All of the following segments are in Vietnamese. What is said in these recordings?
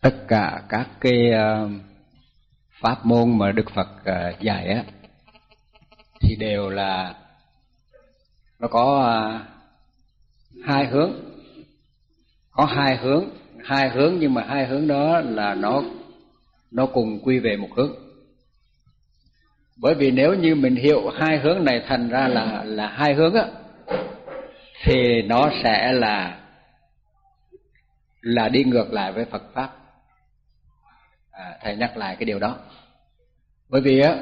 tất cả các cái ờ, pháp môn mà Đức Phật ờ, dạy á, thì đều là nó có ờ, hai hướng. Có hai hướng hai hướng nhưng mà hai hướng đó là nó nó cùng quy về một hướng. Bởi vì nếu như mình hiểu hai hướng này thành ra là là hai hướng á, thì nó sẽ là là đi ngược lại với Phật pháp à, thầy nhắc lại cái điều đó. Bởi vì á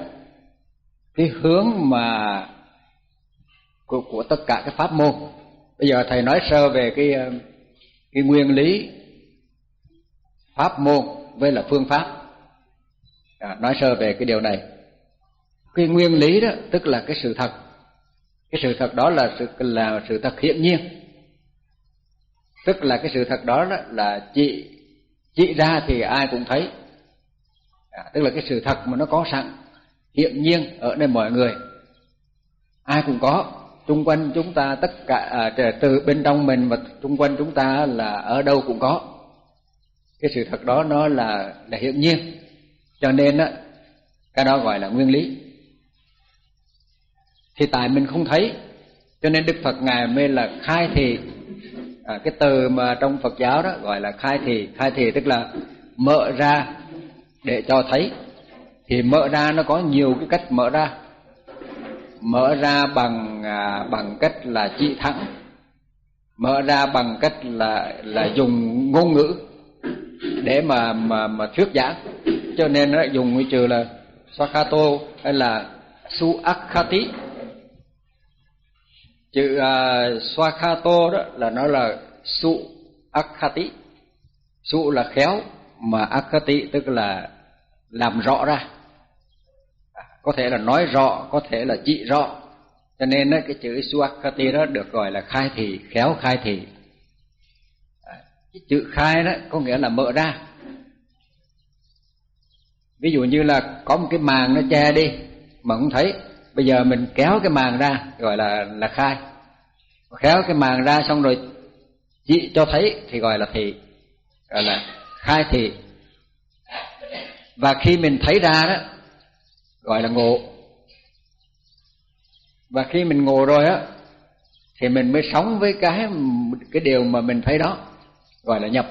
cái hướng mà của, của tất cả cái pháp môn bây giờ thầy nói sơ về cái à, cái nguyên lý pháp môn với là phương pháp. À, nói sơ về cái điều này. Cái nguyên lý đó tức là cái sự thật. Cái sự thật đó là sự là sự thật hiển nhiên. Tức là cái sự thật đó, đó là chị chị ra thì ai cũng thấy à, tức là cái sự thật mà nó có sẵn hiện nhiên ở nơi mọi người. Ai cũng có xung quanh chúng ta tất cả à, từ bên trong mình và xung quanh chúng ta là ở đâu cũng có. Cái sự thật đó nó là là hiển nhiên. Cho nên á cái đó gọi là nguyên lý. Thì tại mình không thấy cho nên đức phật ngài mới là khai thị à, cái từ mà trong phật giáo đó gọi là khai thị khai thị tức là mở ra để cho thấy thì mở ra nó có nhiều cái cách mở ra. Mở ra bằng à, bằng cách là chỉ thẳng mở ra bằng cách là là dùng ngôn ngữ để mà mà mà thuyết giảng. Cho nên nó dùng cái trừ là sakato hay là suakhati. Chữ à, uh, swakato đó là nó là su akhati su là khéo mà akati tức là làm rõ ra. Có thể là nói rõ, có thể là chỉ rõ. Cho nên cái chữ suakati đó được gọi là khai thị, khéo khai thị. À, cái chữ khai đó có nghĩa là mở ra. Ví dụ như là có một cái màn nó che đi, mà không thấy. Bây giờ mình kéo cái màn ra, gọi là là khai. Kéo cái màn ra xong rồi chỉ cho thấy thì gọi là thị, gọi là khai thị. Và khi mình thấy ra đó gọi là ngộ. Và khi mình ngộ rồi á thì mình mới sống với cái cái điều mà mình thấy đó gọi là nhập.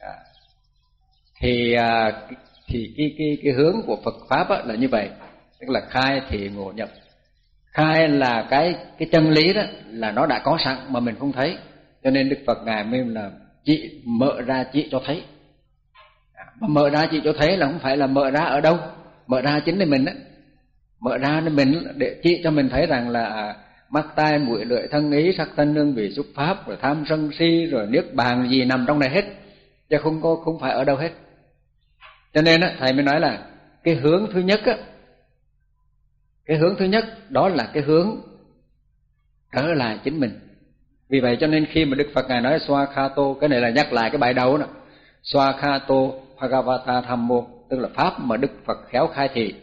À. Thì à, thì cái cái cái hướng của Phật pháp á, là như vậy tức là khai thì ngộ nhập. Khai là cái cái chân lý đó là nó đã có sẵn mà mình không thấy cho nên Đức Phật ngài mới là chị mở ra chị cho thấy. Mà mở ra chị cho thấy là không phải là mở ra ở đâu. Mở ra chính là mình á. Mở ra nên mình để chị cho mình thấy rằng là mắt tai, mũi, lưỡi, thân ý, sắc thân, hương vị, xúc pháp, rồi tham sân si, rồi niết bàn, gì nằm trong này hết. Chứ không có, không phải ở đâu hết. Cho nên á, thầy mới nói là cái hướng thứ nhất á, cái hướng thứ nhất đó là cái hướng trở lại chính mình vì vậy cho nên khi mà đức phật ngài nói xoa kha tô cái này là nhắc lại cái bài đầu nè xoa kha tô bhagavata thammo tức là pháp mà đức phật khéo khai thị.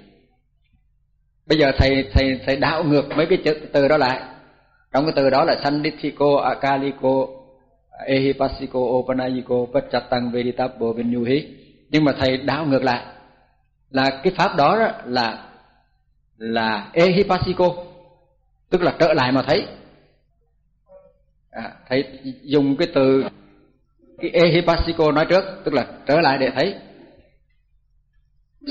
Bây giờ thầy thầy thầy đảo ngược mấy cái chữ từ đó lại. Trong cái từ đó là sandithiko akaliko ehipasiko opanayiko pachatang veditabo vinyuhi nhưng mà thầy đảo ngược lại. Là cái pháp đó, đó là là ehipasiko tức là trở lại mà thấy à, thầy dùng cái từ cái ehipasiko nói trước tức là trở lại để thấy.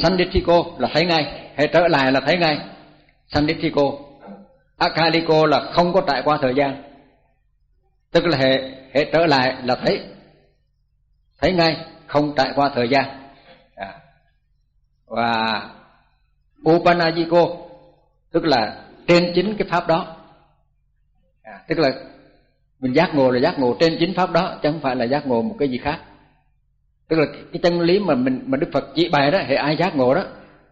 Sanditiko là thấy ngay hay trở lại là thấy ngay. Sanditiko akaliko là không có trải qua thời gian. Tức là hệ hệ trở lại là thấy. Thấy ngay không trải qua thời gian. À. và upanajiko tức là trên chính cái pháp đó. À, tức là mình giác ngộ là giác ngộ trên chính pháp đó, chứ không phải là giác ngộ một cái gì khác. Tức là cái chân lý mà mình, mà đức phật chỉ bày đó hệ ai giác ngộ đó,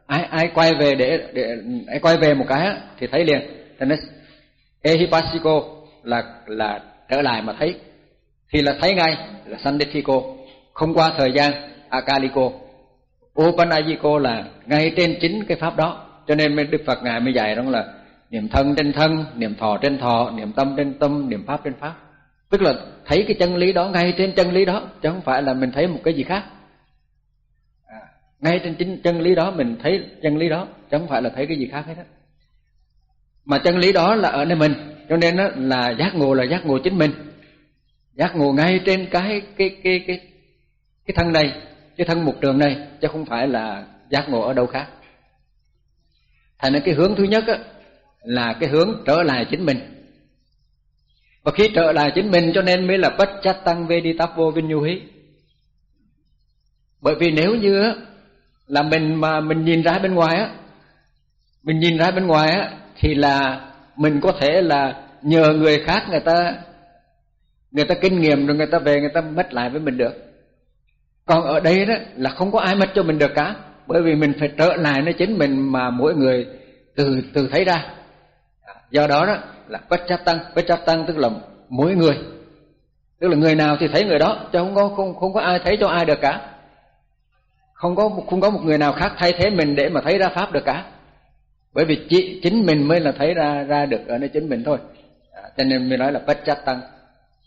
ai ai quay về để để, ai quay về một cái thì thấy liền. Cho nên ehipasiko là là trở lại mà thấy. Thì là thấy ngay, là sandithiko không qua thời gian akaliko. Upanajiko là ngay trên chính cái pháp đó. Cho nên đức phật ngài mới dạy đó là niệm thân trên thân niệm thọ trên thọ niệm tâm trên tâm niệm pháp trên pháp. Tức là thấy cái chân lý đó ngay trên chân lý đó chứ không phải là mình thấy một cái gì khác. À, ngay trên chính chân lý đó mình thấy chân lý đó chứ không phải là thấy cái gì khác hết á. Mà chân lý đó là ở nơi mình cho nên đó là giác ngộ là giác ngộ chính mình. Giác ngộ ngay trên cái cái cái cái cái thân này cái thân mục trường này chứ không phải là giác ngộ ở đâu khác. Thành ra cái hướng thứ nhất á, là cái hướng trở lại chính mình. Và khi trở lại chính mình cho nên mới là bất chát tăng về đi tắp vô vinh nhu hí. Bởi vì nếu như là mình mà mình nhìn ra bên ngoài á, mình nhìn ra bên ngoài á, thì là mình có thể là nhờ người khác người ta người ta kinh nghiệm rồi người ta về người ta mất lại với mình được. Còn ở đây đó là không có ai mất cho mình được cả, bởi vì mình phải trở lại nó chính mình mà mỗi người từ từ thấy ra do đó đó là bất chấp tăng bất chấp tăng tức là mỗi người. Tức là người nào thì thấy người đó chứ không có không không có ai thấy cho ai được cả. Không có không có một người nào khác thay thế mình để mà thấy ra pháp được cả. Bởi vì chỉ, chính mình mới là thấy ra ra được ở nơi chính mình thôi. À, cho nên mình nói là bất chấp tăng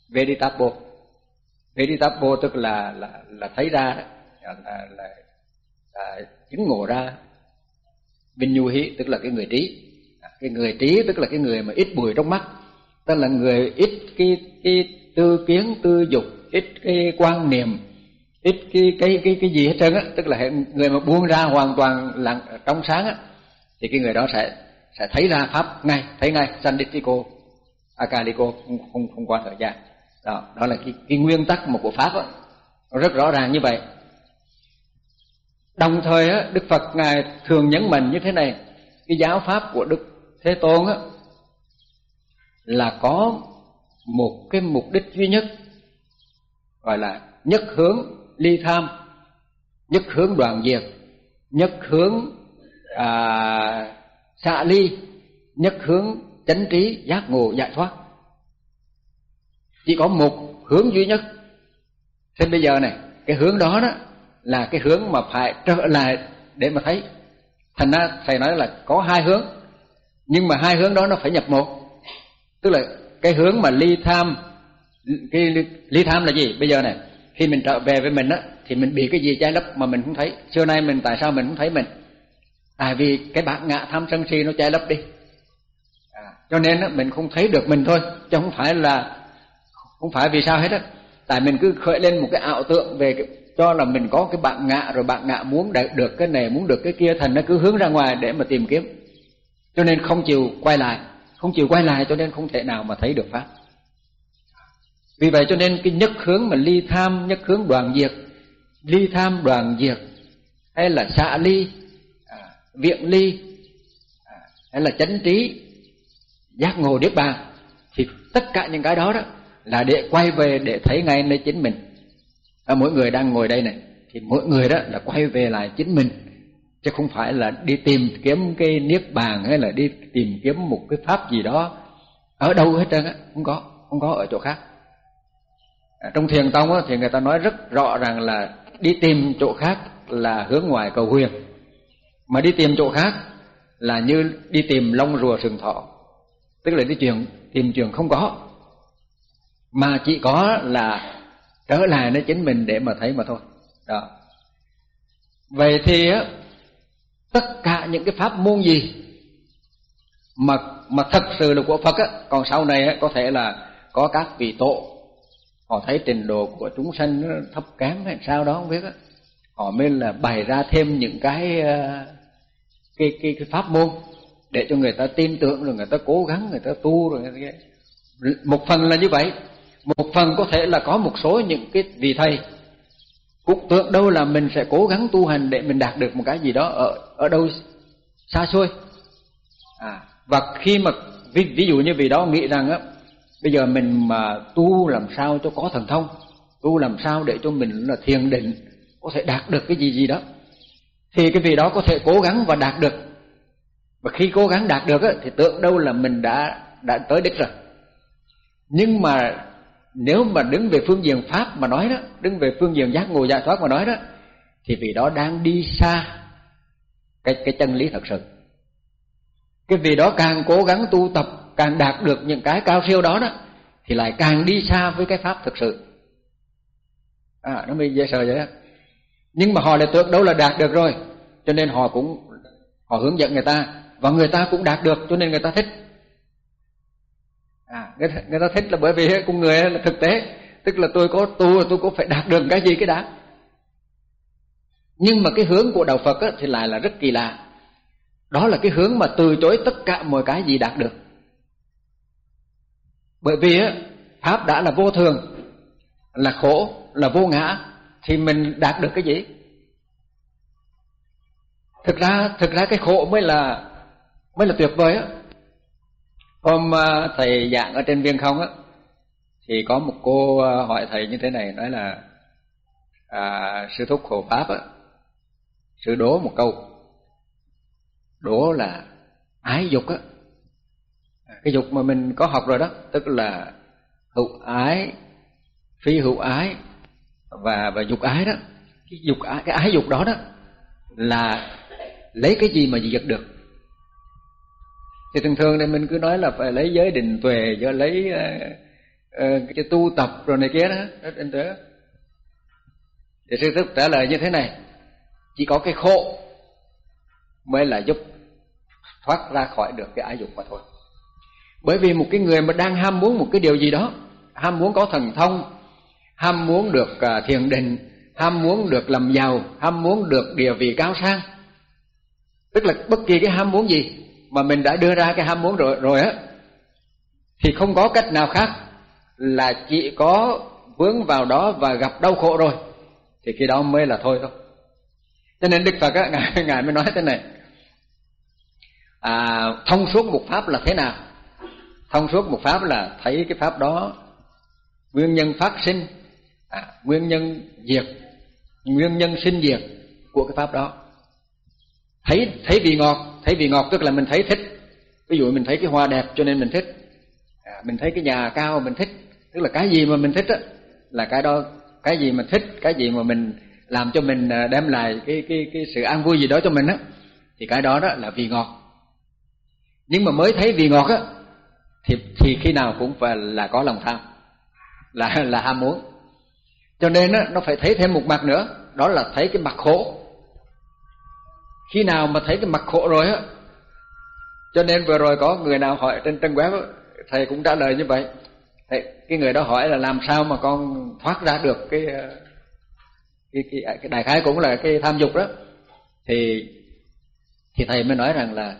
veditapo veditapo tức là là là thấy ra à, là là, là, là chứng ngộ ra. Vinyuhi tức là cái người trí cái người trí, tức là cái người mà ít bụi trong mắt. Tức là người ít cái cái tư kiến, tư dục, ít cái quan niệm, ít cái cái cái cái gì hết trơn á. Tức là người mà buông ra hoàn toàn lặng trong sáng á, thì cái người đó sẽ sẽ thấy ra pháp ngay, thấy ngay sanditiko akaliko không không không qua thời gian. Đó đó là cái cái nguyên tắc một của pháp á. Nó rất rõ ràng như vậy. Đồng thời á, đức phật ngài thường nhấn mạnh như thế này, cái giáo pháp của đức thế tôn á là có một cái mục đích duy nhất gọi là nhất hướng ly tham nhất hướng đoàn diệt nhất hướng à, xạ ly nhất hướng chánh trí giác ngộ giải thoát. Chỉ có một hướng duy nhất. Thế bây giờ này cái hướng đó đó là cái hướng mà phải trở lại để mà thấy. Thành ra thầy nói là có hai hướng nhưng mà hai hướng đó nó phải nhập một. Tức là cái hướng mà ly tham cái ly, ly tham là gì? Bây giờ này khi mình trở về với mình á thì mình bị cái gì che lấp mà mình không thấy? Xưa nay mình tại sao mình không thấy mình? Tại vì cái bản ngã tham sân si nó che lấp đi. À, cho nên á mình không thấy được mình thôi chứ không phải là không phải vì sao hết á. Tại mình cứ khởi lên một cái ảo tượng về cái, cho là mình có cái bạn ngạ rồi bạn ngạ muốn được cái này muốn được cái kia thành nó cứ hướng ra ngoài để mà tìm kiếm cho nên không chịu quay lại. Không chịu quay lại cho nên không thể nào mà thấy được pháp. Vì vậy cho nên cái nhất hướng mà ly tham nhất hướng đoàn diệt ly tham đoàn diệt hay là xạ ly à, viện ly à, hay là chánh trí giác ngộ niết bàn thì tất cả những cái đó đó là để quay về để thấy ngay nơi chính mình. À, mỗi người đang ngồi đây này thì mỗi người đó là quay về lại chính mình chứ không phải là đi tìm kiếm cái niết bàn hay là đi tìm kiếm một cái pháp gì đó. Ở đâu hết trơn á không có không có ở chỗ khác. À, trong thiền tông á, thì người ta nói rất rõ rằng là đi tìm chỗ khác là hướng ngoài cầu huyền. Mà đi tìm chỗ khác là như đi tìm lông rùa sừng thọ. Tức là đi chuyện tìm trường không có. Mà chỉ có là trở lại nó chính mình để mà thấy mà thôi. Đó. Vậy thì á tất cả những cái pháp môn gì mà mà thật sự là của Phật á, còn sau này á, có thể là có các vị tổ. Họ thấy trình độ của chúng sanh nó thấp kém hay sao đó, không biết á. Họ mới là bày ra thêm những cái ờ, cái cái cái pháp môn để cho người ta tin tưởng, rồi người ta cố gắng, người ta tu, rồi người ta... một phần là như vậy. Một phần có thể là có một số những cái vị thầy cũng tưởng đâu là mình sẽ cố gắng tu hành để mình đạt được một cái gì đó ở ở đâu xa xôi. À và khi mà ví, ví dụ như vì đó nghĩ rằng á bây giờ mình mà tu làm sao cho có thần thông tu làm sao để cho mình là thiền định có thể đạt được cái gì gì đó thì cái vị đó có thể cố gắng và đạt được. Và khi cố gắng đạt được á, thì tưởng đâu là mình đã đã tới đích rồi. Nhưng mà nếu mà đứng về phương diện pháp mà nói đó, đứng về phương diện giác ngộ giải thoát mà nói đó, thì vì đó đang đi xa cái cái chân lý thật sự. Cái vì đó càng cố gắng tu tập, càng đạt được những cái cao siêu đó đó, thì lại càng đi xa với cái pháp thực sự. À nó mới dễ sợ vậy đó. Nhưng mà họ lại tưởng đâu là đạt được rồi, cho nên họ cũng, họ hướng dẫn người ta, và người ta cũng đạt được, cho nên người ta thích à. Người, người ta thích là bởi vì con người là thực tế. Tức là tôi có tu tôi có phải đạt được cái gì cái đã nhưng mà cái hướng của đạo Phật á, thì lại là rất kỳ lạ. Đó là cái hướng mà từ chối tất cả mọi cái gì đạt được. Bởi vì á, pháp đã là vô thường là khổ là vô ngã thì mình đạt được cái gì? Thực ra thực ra cái khổ mới là mới là tuyệt vời á hôm ờ, thầy giảng ở trên viên không á thì có một cô ờ, hỏi thầy như thế này nói là à, sư thúc hộ pháp á sư đố một câu đố là ái dục á. Cái dục mà mình có học rồi đó tức là hữu ái phi hữu ái và và dục ái đó. Cái dục ái cái ái dục đó đó là lấy cái gì mà diệt được? Thì thường thường thì mình cứ nói là phải lấy giới định tuệ cho lấy uh, uh, cái tu tập rồi này kia đó rất định tuệ thì sư thức trả lời như thế này chỉ có cái khổ mới là giúp thoát ra khỏi được cái ái dục mà thôi. Bởi vì một cái người mà đang ham muốn một cái điều gì đó ham muốn có thần thông ham muốn được uh, thiền định ham muốn được làm giàu ham muốn được địa vị cao sang tức là bất kỳ cái ham muốn gì mà mình đã đưa ra cái ham muốn rồi rồi á thì không có cách nào khác là chỉ có vướng vào đó và gặp đau khổ rồi thì khi đó mới là thôi thôi. Cho nên đức phật á ngài ngài mới nói thế này. À, thông suốt một pháp là thế nào? Thông suốt một pháp là thấy cái pháp đó nguyên nhân phát sinh à, nguyên nhân diệt nguyên nhân sinh diệt của cái pháp đó thấy thấy vị ngọt thấy vị ngọt tức là mình thấy thích. Ví dụ mình thấy cái hoa đẹp cho nên mình thích. À, mình thấy cái nhà cao mình thích. Tức là cái gì mà mình thích á là cái đó cái gì mà thích cái gì mà mình làm cho mình à, đem lại cái cái cái sự an vui gì đó cho mình á thì cái đó đó là vị ngọt. Nhưng mà mới thấy vị ngọt á thì thì khi nào cũng phải là có lòng tham là là ham muốn. Cho nên á nó phải thấy thêm một mặt nữa đó là thấy cái mặt khổ khi nào mà thấy cái mặt khổ rồi á cho nên vừa rồi có người nào hỏi trên trang web thầy cũng trả lời như vậy. Thầy, cái người đó hỏi là làm sao mà con thoát ra được ờ, cái cái cái, cái đại khái cũng là cái tham dục đó. Thì thì thầy mới nói rằng là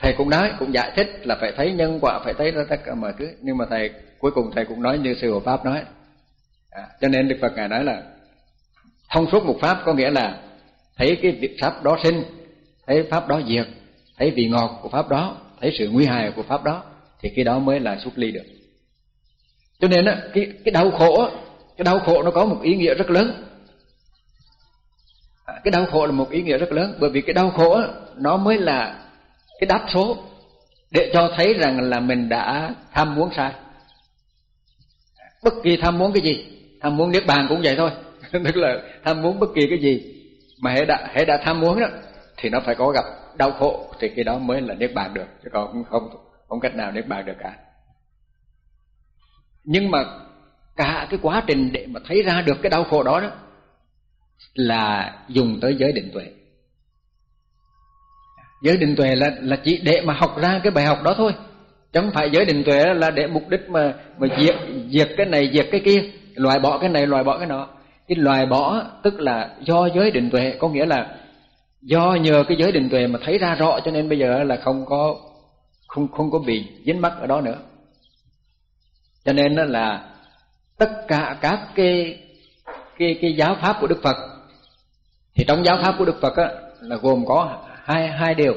thầy cũng nói cũng giải thích là phải thấy nhân quả phải thấy tất cả mọi thứ. Nhưng mà thầy cuối cùng thầy cũng nói như sư hộ pháp nói. À, cho nên đức phật ngài nói là thông suốt một pháp có nghĩa là thấy cái việc pháp đó sinh thấy pháp đó diệt thấy vị ngọt của pháp đó thấy sự nguy hại của pháp đó thì cái đó mới là xuất ly được. Cho nên á cái cái đau khổ cái đau khổ nó có một ý nghĩa rất lớn. À, cái đau khổ là một ý nghĩa rất lớn bởi vì cái đau khổ nó mới là cái đáp số để cho thấy rằng là mình đã tham muốn sai. Bất kỳ tham muốn cái gì tham muốn niết bàn cũng vậy thôi. Tức là tham muốn bất kỳ cái gì mà hãy đã hãy đã tham muốn đó, thì nó phải có gặp đau khổ, thì cái đó mới là niết bàn được, chứ còn không không không cách nào niết bàn được cả. Nhưng mà cả cái quá trình để mà thấy ra được cái đau khổ đó đó, là dùng tới giới định tuệ. Giới định tuệ là là chỉ để mà học ra cái bài học đó thôi chẳng phải giới định tuệ là để mục đích mà mà diệt diệt cái này, diệt cái kia, loại bỏ cái này, loại bỏ cái nọ cái loài bỏ tức là do giới định tuệ có nghĩa là do nhờ cái giới định tuệ mà thấy ra rõ cho nên bây giờ là không có không không có bị dính mắc ở đó nữa. Cho nên nó là tất cả các cái cái cái giáo pháp của Đức Phật. Thì trong giáo pháp của Đức Phật á, là gồm có hai hai điều.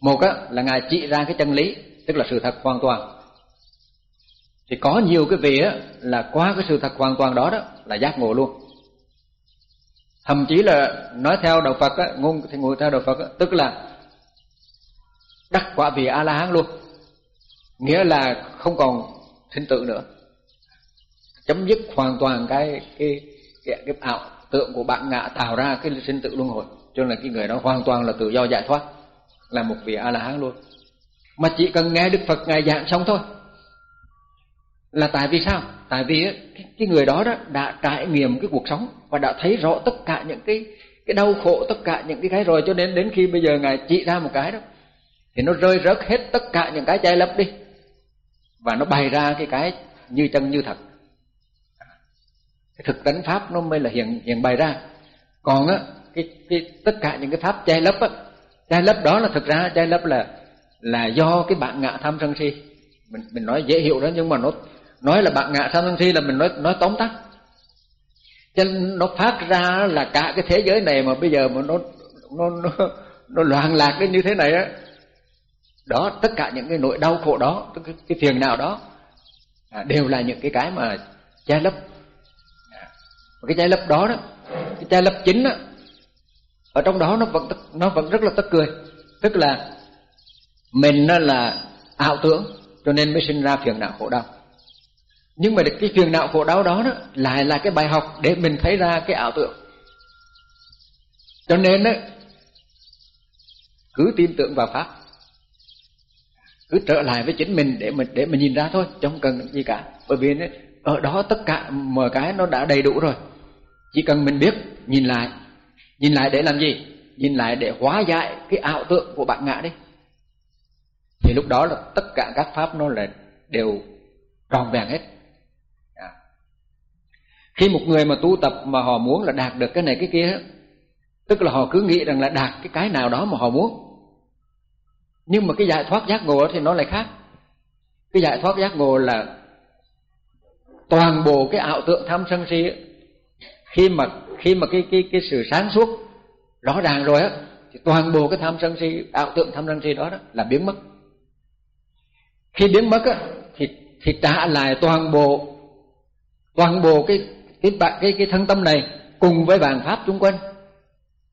Một á, là ngài chỉ ra cái chân lý tức là sự thật hoàn toàn. Thì có nhiều cái vị á, là qua cái sự thật hoàn toàn đó đó là giác ngộ luôn thậm chí là nói theo đạo Phật á, ngôn thì ngồi theo đạo Phật á, tức là đắc quả vị a la hán luôn. Nghĩa là không còn sinh tử nữa. Chấm dứt hoàn toàn cái cái cái, cái ảo tượng của bạn ngạ tạo ra cái sinh tử luân hồi. Cho nên là cái người đó hoàn toàn là tự do giải thoát là một vị a la hán luôn. Mà chỉ cần nghe đức phật ngài giảng xong thôi là tại vì sao? Tại vì cái, cái người đó đó đã trải nghiệm cái cuộc sống và đã thấy rõ tất cả những cái cái đau khổ tất cả những cái cái rồi cho nên đến khi bây giờ ngài chỉ ra một cái đó thì nó rơi rớt hết tất cả những cái che lấp đi. Và nó bày ra cái cái như chân như thật. Cái thực tánh pháp nó mới là hiện hiện bày ra. Còn á cái cái tất cả những cái pháp che lấp á che lấp đó là thực ra che lấp là là do cái bạn ngạ tham sân si. Mình mình nói dễ hiểu đó nhưng mà nó nói là bạn ngạ tham sân si là mình nói nói tóm tắt. Cho nên nó phát ra là cả cái thế giới này mà bây giờ mà nó nó nó nó loạn lạc đến như thế này á đó tất cả những cái nỗi đau khổ đó cái, cái phiền nào đó à, đều là những cái cái mà che lấp. À, cái che lấp đó đó cái che lấp chính á ở trong đó nó vẫn nó vẫn rất là tức cười. Tức là mình nó là ảo tưởng cho nên mới sinh ra phiền não khổ đau nhưng mà cái phiền não khổ đau đó, đó lại là cái bài học để mình thấy ra cái ảo tưởng. Cho nên đó, cứ tin tưởng vào pháp cứ trở lại với chính mình để mình để mình nhìn ra thôi không cần gì cả. Bởi vì ở đó tất cả mọi cái nó đã đầy đủ rồi. Chỉ cần mình biết nhìn lại nhìn lại để làm gì? Nhìn lại để hóa giải cái ảo tưởng của bạn ngã đi. Thì lúc đó là tất cả các pháp nó là đều tròn vẹn hết khi một người mà tu tập mà họ muốn là đạt được cái này cái kia tức là họ cứ nghĩ rằng là đạt cái cái nào đó mà họ muốn. Nhưng mà cái giải thoát giác ngộ thì nó lại khác. Cái giải thoát giác ngộ là toàn bộ cái ảo tượng tham sân si khi mà khi mà cái cái cái sự sáng suốt rõ ràng rồi á thì toàn bộ cái tham sân si ảo tượng tham sân si đó, đó là biến mất. Khi biến mất á thì thì trả lại toàn bộ toàn bộ cái cái cái cái, cái thân tâm này cùng với vàng pháp chúng quanh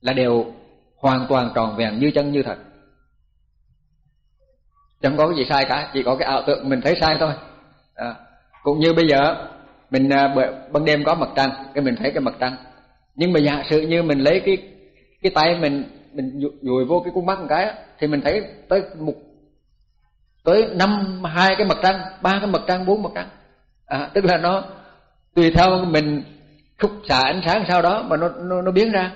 là đều hoàn toàn tròn vẹn như chân như thật. Chẳng có cái gì sai cả chỉ có cái ảo tượng mình thấy sai thôi. À, cũng như bây giờ mình à, ban đêm có mặt trăng cái mình thấy cái mặt trăng. Nhưng mà giả sử như mình lấy cái cái tay mình mình dùi vô cái cung mắt một cái thì mình thấy tới một tới năm hai cái mặt trăng ba cái mặt trăng bốn mặt trăng. À, tức là nó tùy theo mình khúc xạ ánh sáng sau đó mà nó nó nó biến ra.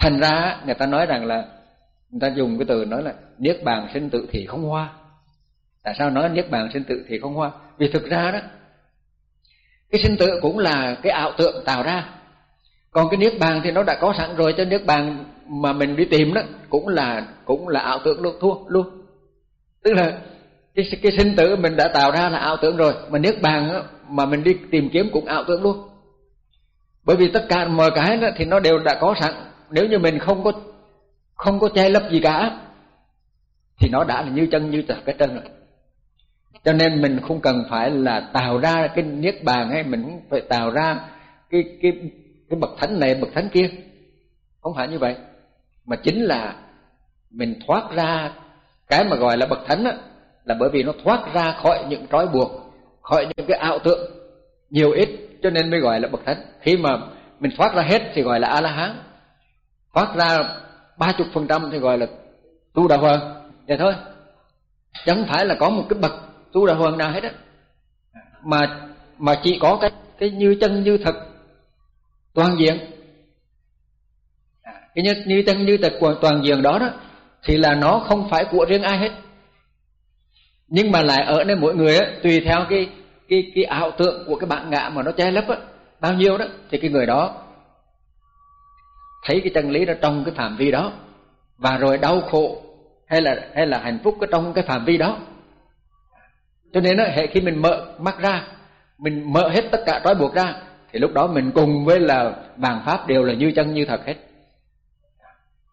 Thành ra người ta nói rằng là người ta dùng cái từ nói là niết bàn sinh tự thì không hoa. Tại sao nói niết bàn sinh tự thì không hoa? Vì thực ra đó cái sinh tự cũng là cái ảo tượng tạo ra. Còn cái niết bàn thì nó đã có sẵn rồi cho niết bàn mà mình đi tìm đó cũng là cũng là ảo tưởng luôn thua luôn. Tức là cái cái sinh tử mình đã tạo ra là ảo tưởng rồi mà niết bàn đó, mà mình đi tìm kiếm cũng ảo tưởng luôn. Bởi vì tất cả mọi cái đó thì nó đều đã có sẵn. Nếu như mình không có không có che lấp gì cả, thì nó đã là như chân, như thật cái chân rồi. Cho nên mình không cần phải là tạo ra cái niết bàn hay mình không phải tạo ra cái cái cái bậc thánh này, bậc thánh kia. Không phải như vậy. Mà chính là mình thoát ra cái mà gọi là bậc thánh á, là bởi vì nó thoát ra khỏi những trói buộc khỏi những cái ảo tượng nhiều ít cho nên mới gọi là bậc thánh. Khi mà mình thoát ra hết thì gọi là a la hán thoát ra ba chục phần trăm thì gọi là tu đạo hoàng vậy thôi. Chẳng phải là có một cái bậc tu đạo hoàng nào hết á. Mà mà chỉ có cái cái như chân như thật toàn diện. Cái như, như chân như thật của toàn diện đó đó thì là nó không phải của riêng ai hết. Nhưng mà lại ở nơi mỗi người á tùy theo cái cái cái ảo tượng của cái bạn ngã mà nó che lấp á bao nhiêu đó thì cái người đó thấy cái chân lý đó trong cái phạm vi đó và rồi đau khổ hay là hay là hạnh phúc ở trong cái phạm vi đó. Cho nên hệ khi mình mở mắt ra mình mở hết tất cả trói buộc ra thì lúc đó mình cùng với là vàng pháp đều là như chân như thật hết.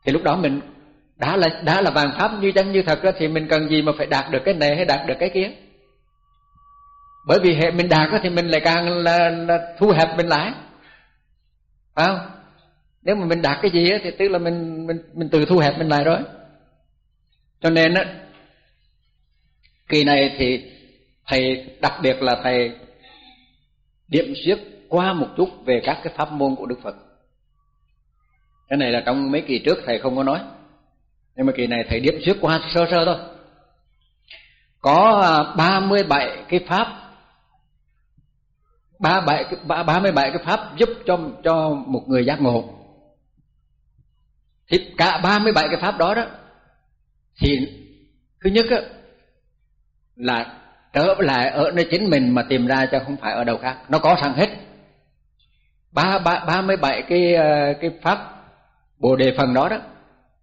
Thì lúc đó mình đã là đã là vàng pháp như chân như thật đó, thì mình cần gì mà phải đạt được cái này hay đạt được cái kia? Bởi vì hệ mình đạt thì mình lại càng là, là thu hẹp mình lại phải không nếu mà mình đạt cái gì thì tức là mình mình mình tự thu hẹp mình lại rồi cho nên á kỳ này thì thầy đặc biệt là thầy điểm xuyết qua một chút về các cái pháp môn của Đức Phật. Cái này là trong mấy kỳ trước thầy không có nói. Nhưng mà kỳ này thầy điểm xuyết qua sơ sơ thôi. Có 37 cái pháp ba bảy ba ba mươi bảy cái pháp giúp cho cho một người giác ngộ. Thì cả ba mươi bảy cái pháp đó đó thì thứ nhất á, là trở lại ở nơi chính mình mà tìm ra cho không phải ở đâu khác. Nó có sẵn hết. Ba ba ba mươi bảy cái ờ, cái pháp bồ đề phần đó đó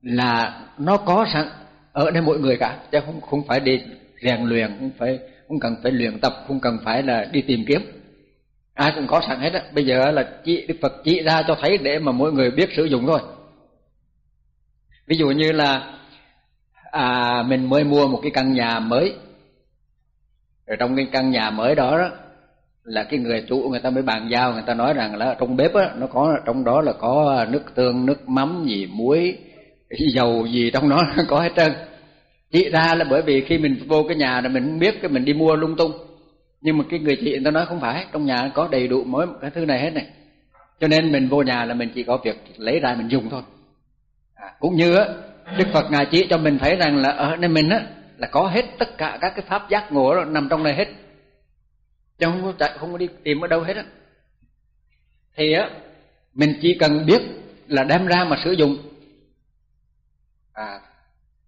là nó có sẵn ở đây mỗi người cả chứ không không phải đi rèn luyện không phải không cần phải luyện tập không cần phải là đi tìm kiếm ai cũng có sẵn hết á. Bây giờ là chỉ đức phật chỉ ra cho thấy để mà mỗi người biết sử dụng thôi. Ví dụ như là à mình mới mua một cái căn nhà mới. Rồi trong cái căn nhà mới đó, đó là cái người chủ người ta mới bàn giao người ta nói rằng là trong bếp á nó có trong đó là có nước tương nước mắm gì muối dầu gì trong đó có hết trơn. Chỉ ra là bởi vì khi mình vô cái nhà là mình không biết cái mình đi mua lung tung nhưng mà cái người chị người ta nói không phải trong nhà có đầy đủ mỗi cái thứ này hết này. Cho nên mình vô nhà là mình chỉ có việc lấy ra mình dùng thôi. À, cũng như á đức phật ngài chỉ cho mình thấy rằng là ở nơi mình á là có hết tất cả các cái pháp giác ngộ đó nằm trong này hết. Chứ không có chạy không có đi tìm ở đâu hết á. Thì á mình chỉ cần biết là đem ra mà sử dụng. À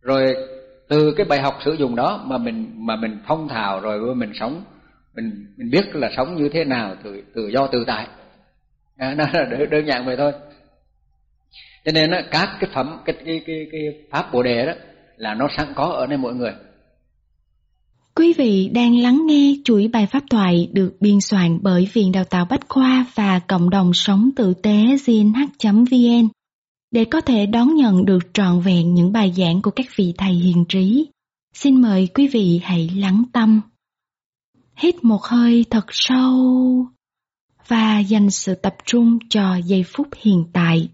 rồi từ cái bài học sử dụng đó mà mình mà mình thông thạo rồi mình sống mình mình biết là sống như thế nào tự tự do tự tại à, đó là đơn, đơn giản vậy thôi cho nên đó, các cái phẩm cái cái cái, cái pháp bồ đề đó là nó sẵn có ở nơi mỗi người Quý vị đang lắng nghe chuỗi bài pháp thoại được biên soạn bởi Viện Đào tạo Bách Khoa và Cộng đồng Sống Tử tế gnh.vn để có thể đón nhận được trọn vẹn những bài giảng của các vị thầy hiền trí. Xin mời quý vị hãy lắng tâm. Hít một hơi thật sâu và dành sự tập trung cho giây phút hiện tại.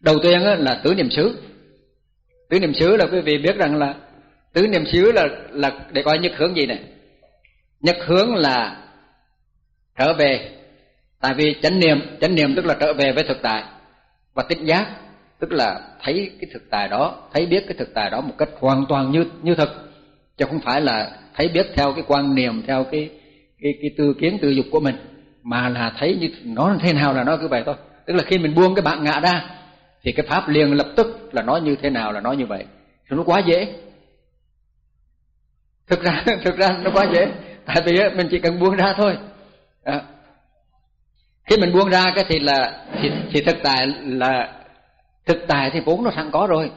đầu tiên là tứ niệm xứ tứ niệm xứ là quý vị biết rằng là tứ niệm xứ là là để coi nhất hướng gì này nhất hướng là trở về. Tại vì chánh niệm chánh niệm tức là trở về với thực tại. Và tích giác tức là thấy cái thực tại đó, thấy biết cái thực tại đó một cách hoàn toàn như như thực. Chứ không phải là thấy biết theo cái quan niệm, theo cái cái cái tư kiến, tư dục của mình, mà là thấy như nó thế nào là nó cứ vậy thôi. Tức là khi mình buông cái bạn ngạ ra, thì cái pháp liền lập tức là nói như thế nào là nói như vậy. Thì nó quá dễ. Thực ra thực ra nó quá dễ. Tại vì mình chỉ cần buông ra thôi à. khi mình buông ra cái thì là thì, thì thực tại là thực tại thì vốn nó sẵn có rồi.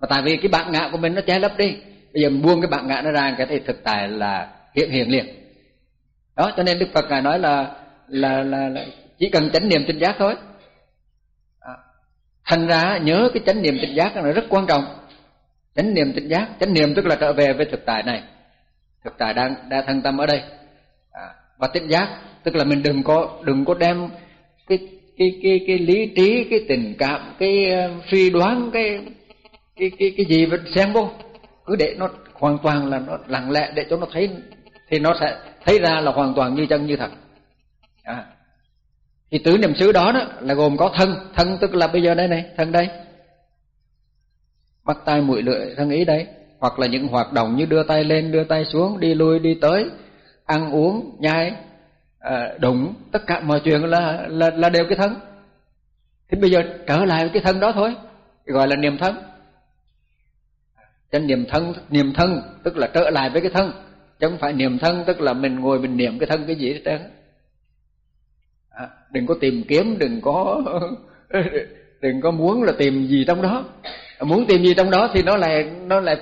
Mà tại vì cái bạn ngạ của mình nó che lấp đi. Bây giờ mình buông cái bạn ngạ nó ra cái thì thực tại là hiện hiện liền. Đó cho nên đức phật ngài nói là là là, là chỉ cần chánh niệm tinh giác thôi. Thành ra nhớ cái chánh niệm tinh giác là rất quan trọng. Chánh niệm tinh giác chánh niệm tức là trở về với thực tại này. Thực tại đang đang thân tâm ở đây và tỉnh giác. Tức là mình đừng có đừng có đem cái cái cái cái lý trí cái tình cảm cái ờ, suy đoán cái cái cái cái gì vẫn xen vô. Cứ để nó hoàn toàn là nó lặng lẽ để cho nó thấy thì nó sẽ thấy ra là hoàn toàn như chân như thật. À, thì tứ niệm xứ đó đó là gồm có thân. Thân tức là bây giờ đây này thân đây. Mắt tai mũi lưỡi thân ý đây hoặc là những hoạt động như đưa tay lên đưa tay xuống đi lui đi tới ăn uống nhai à, đụng tất cả mọi chuyện là là là đều cái thân. Thì bây giờ trở lại cái thân đó thôi gọi là niệm thân. Chánh niệm thân niệm thân tức là trở lại với cái thân chứ không phải niệm thân tức là mình ngồi mình niệm cái thân cái gì hết trơn. À, đừng có tìm kiếm đừng có đừng có muốn là tìm gì trong đó. À, muốn tìm gì trong đó thì nó lại nó lại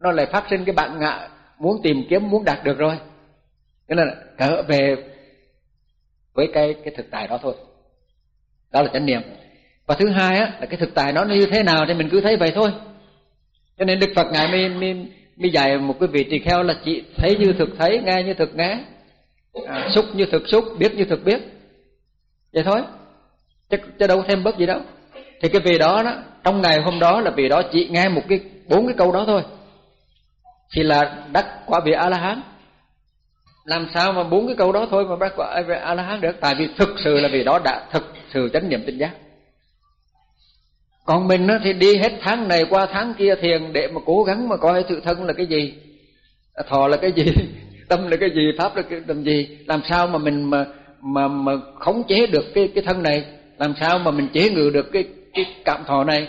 nó lại phát sinh cái bạn ngạ muốn tìm kiếm muốn đạt được rồi cho nên là trở về với cái cái thực tại đó thôi. Đó là chánh niệm. Và thứ hai á là cái thực tại nó như thế nào thì mình cứ thấy vậy thôi. Cho nên đức phật ngài mới mới mới dạy một cái vị tỳ kheo là chỉ thấy như thực thấy nghe như thực nghe. À, xúc như thực xúc biết như thực biết. Vậy thôi. Chứ, chứ đâu thêm bớt gì đâu. Thì cái vị đó đó trong ngày hôm đó là vị đó chỉ nghe một cái bốn cái câu đó thôi. Thì là đắc quả vị a la hán làm sao mà bốn cái câu đó thôi mà bác quả a la hán được? Tại vì thực sự là vì đó đã thực sự chánh niệm tỉnh giác. Còn mình thì đi hết tháng này qua tháng kia thiền để mà cố gắng mà coi tự thân là cái gì. À, thọ là cái gì? Tâm là cái gì? Pháp là cái tâm gì? Làm sao mà mình mà mà mà khống chế được cái cái thân này? Làm sao mà mình chế ngự được cái cái cảm thọ này?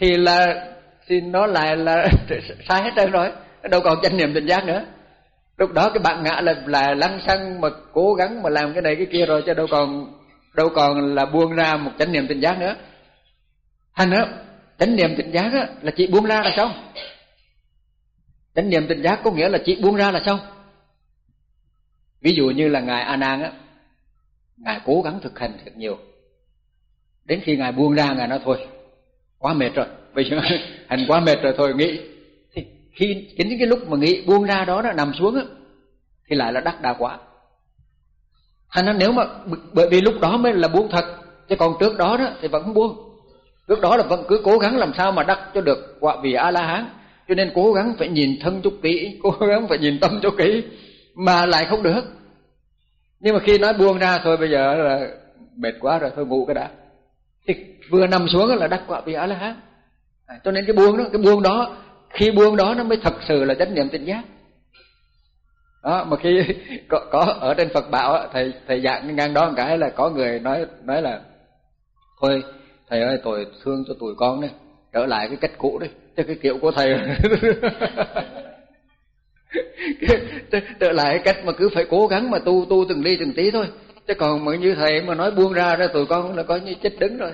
Thì là, thì nó lại là sai hết trơn rồi. Đâu còn chánh niệm tỉnh giác nữa lúc đó cái bạn ngã là là lăng xăng mà cố gắng mà làm cái này cái kia rồi chứ đâu còn đâu còn là buông ra một chánh niệm tỉnh giác nữa. Thành đó chánh niệm tỉnh giác á, là chỉ buông ra là xong. Chánh niệm tỉnh giác có nghĩa là chỉ buông ra là xong. Ví dụ như là ngài a nan á ngài cố gắng thực hành thật nhiều. Đến khi ngài buông ra ngài nói thôi quá mệt rồi. Bây giờ hành quá mệt rồi thôi nghĩ khi chính cái lúc mà nghĩ buông ra đó nó nằm xuống á thì lại là đắc đà quả. Thành ra nếu mà bởi vì lúc đó mới là buông thật chứ còn trước đó đó thì vẫn không buông. Trước đó là vẫn cứ cố gắng làm sao mà đắc cho được quả vị a la hán cho nên cố gắng phải nhìn thân chút kỹ cố gắng phải nhìn tâm chút kỹ mà lại không được. Nhưng mà khi nói buông ra thôi bây giờ là mệt quá rồi thôi ngủ cái đã. Thì vừa nằm xuống là đắc quả vị a la hán à, cho nên cái buông đó cái buông đó khi buông đó nó mới thật sự là chánh niệm tỉnh giác. Đó mà khi có, có ở trên Phật bảo thầy thầy giảng ngang đó một cái là có người nói nói là thôi thầy ơi tôi thương cho tụi con đi trở lại cái cách cũ đi cho cái kiểu của thầy. Trở lại cái cách mà cứ phải cố gắng mà tu tu từng ly từng tí thôi. Chứ còn mà như thầy mà nói buông ra ra tụi con là coi như chết đứng rồi.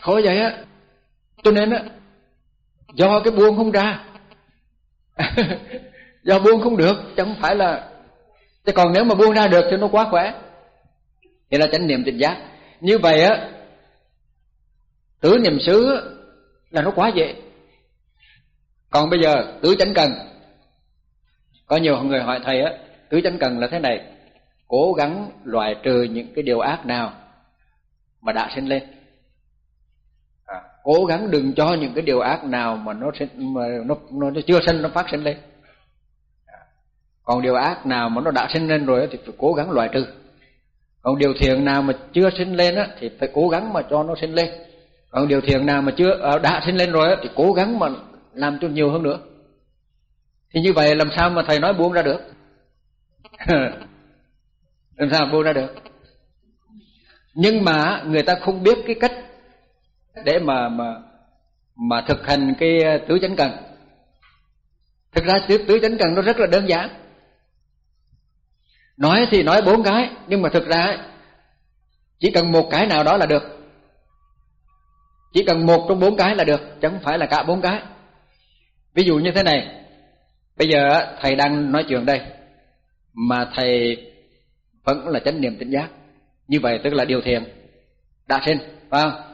Khó vậy á. Cho nên á do cái buông không ra. Do buông không được, chứ không phải là chứ còn nếu mà buông ra được thì nó quá khỏe. Thì là chánh niệm tỉnh giác. Như vậy á tứ niệm xứ là nó quá dễ. Còn bây giờ tứ chánh cần. Có nhiều người hỏi thầy á tứ chánh cần là thế này. Cố gắng loại trừ những cái điều ác nào mà đã sinh lên cố gắng đừng cho những cái điều ác nào mà nó sinh mà nó nó chưa sinh, nó phát sinh lên còn điều ác nào mà nó đã sinh lên rồi thì phải cố gắng loại trừ. Còn điều thiện nào mà chưa sinh lên á thì phải cố gắng mà cho nó sinh lên. Còn điều thiện nào mà chưa à, đã sinh lên rồi thì cố gắng mà làm cho nhiều hơn nữa. Thì như vậy làm sao mà thầy nói buông ra được? Làm sao buông ra được? Nhưng mà người ta không biết cái cách để mà mà mà thực hành cái ờ, tứ chánh cần. Thực ra tứ, tứ chánh cần nó rất là đơn giản. Nói thì nói bốn cái nhưng mà thực ra chỉ cần một cái nào đó là được. Chỉ cần một trong bốn cái là được chứ không phải là cả bốn cái. Ví dụ như thế này bây giờ thầy đang nói chuyện đây mà thầy vẫn là chánh niệm tỉnh giác. Như vậy tức là điều thiền đã sinh phải không?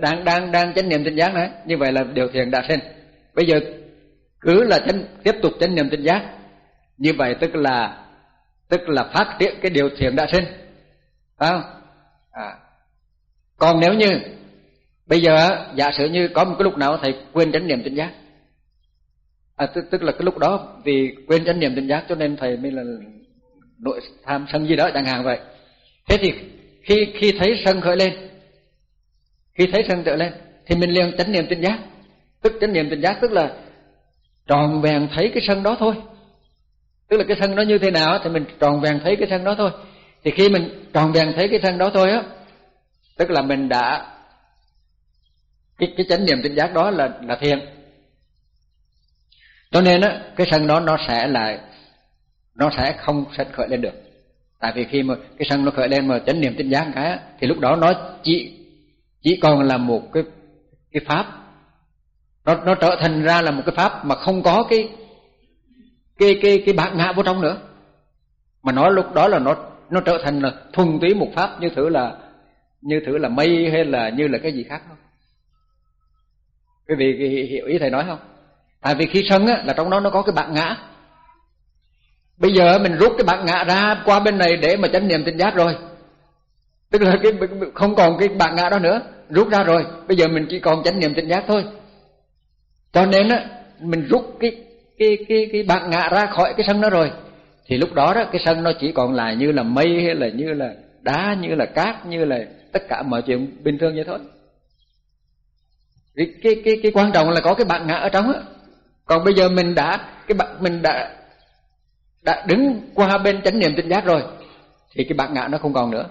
Đang đang đang chánh niệm tinh giác đấy như vậy là điều thiền đã sinh. Bây giờ cứ là chánh tiếp tục chánh niệm tinh giác. Như vậy tức là tức là phát triển cái điều thiền đã sinh. Phải không? À. Còn nếu như bây giờ giả sử như có một cái lúc nào thầy quên chánh niệm tinh giác. À, tức, tức là cái lúc đó vì quên chánh niệm tinh giác cho nên thầy mới là nội tham sân gì đó chẳng hạn vậy. Thế thì khi khi thấy sân khởi lên khi thấy sân trở lên, thì mình liền chánh niệm tỉnh giác. Tức chánh niệm tỉnh giác tức là tròn vẹn thấy cái sân đó thôi. Tức là cái sân đó như thế nào thì mình tròn vẹn thấy cái sân đó thôi. Thì khi mình tròn vẹn thấy cái sân đó thôi á, tức là mình đã, cái cái chánh niệm tỉnh giác đó là là thiền cho nên á, cái sân đó nó sẽ là nó sẽ không sẽ khởi lên được. Tại vì khi mà cái sân nó khởi lên mà chánh niệm tỉnh giác cái thì lúc đó nó chỉ chỉ còn là một cái cái pháp. Nó nó trở thành ra là một cái pháp mà không có cái cái cái cái bản ngã vô trong nữa. Mà nó lúc đó là nó nó trở thành là thuần túy một pháp, như thử là, như thử là mây hay là như là cái gì khác không? Quý vị hiểu ý thầy nói không? Tại vì khi sân á, là trong đó nó có cái bản ngã. Bây giờ mình rút cái bản ngã ra qua bên này để mà chánh niệm tinh giác rồi tức là cái không còn cái bạn ngã đó nữa. Rút ra rồi. Bây giờ mình chỉ còn chánh niệm tinh giác thôi. Cho nên á mình rút cái cái cái cái bạn ngã ra khỏi cái sân đó rồi. Thì lúc đó đó cái sân nó chỉ còn là như là mây hay là như là đá như là cát như là tất cả mọi chuyện bình thường vậy thôi. Cái cái cái, cái quan trọng là có cái bạn ngã ở trong á. Còn bây giờ mình đã cái bạn mình đã đã đứng qua bên chánh niệm tỉnh giác rồi thì cái bạn ngã nó không còn nữa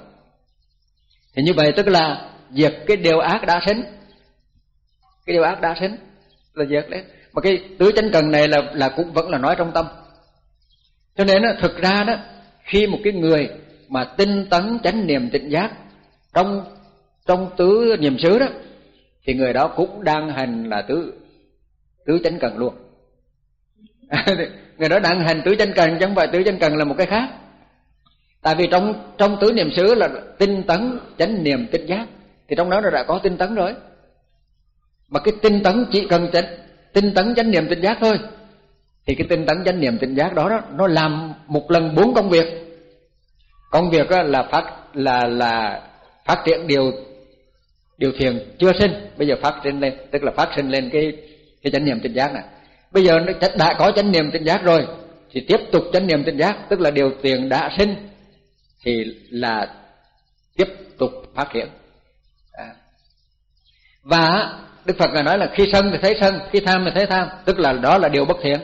thì như vậy tức là diệt cái điều ác đã sinh. Cái điều ác đã sinh là diệt đấy. Mà cái tứ chánh cần này là là cũng vẫn là nói trong tâm. Cho nên á, thực ra đó, khi một cái người mà tinh tấn chánh niệm tịnh giác trong trong tứ niệm xứ đó, thì người đó cũng đang hành là tứ tứ chánh cần luôn. Người đó đang hành tứ chánh cần chứ không phải tứ chánh cần là một cái khác tại vì trong trong tứ niệm xứ là tinh tấn chánh niệm tích giác thì trong đó nó đã có tinh tấn rồi. Mà cái tinh tấn chỉ cần chánh tinh tấn chánh niệm tinh giác thôi thì cái tinh tấn chánh niệm tinh giác đó, đó nó làm một lần bốn công việc. Công việc là phát là là phát triển điều điều thiền chưa sinh. Bây giờ phát sinh lên tức là phát sinh lên cái cái chánh niệm tinh giác này. Bây giờ nó đã có chánh niệm tinh giác rồi thì tiếp tục chánh niệm tinh giác tức là điều thiền đã sinh thì là tiếp tục phát triển à. và đức phật là nói là khi sân thì thấy sân, khi tham thì thấy tham, tức là đó là điều bất thiện.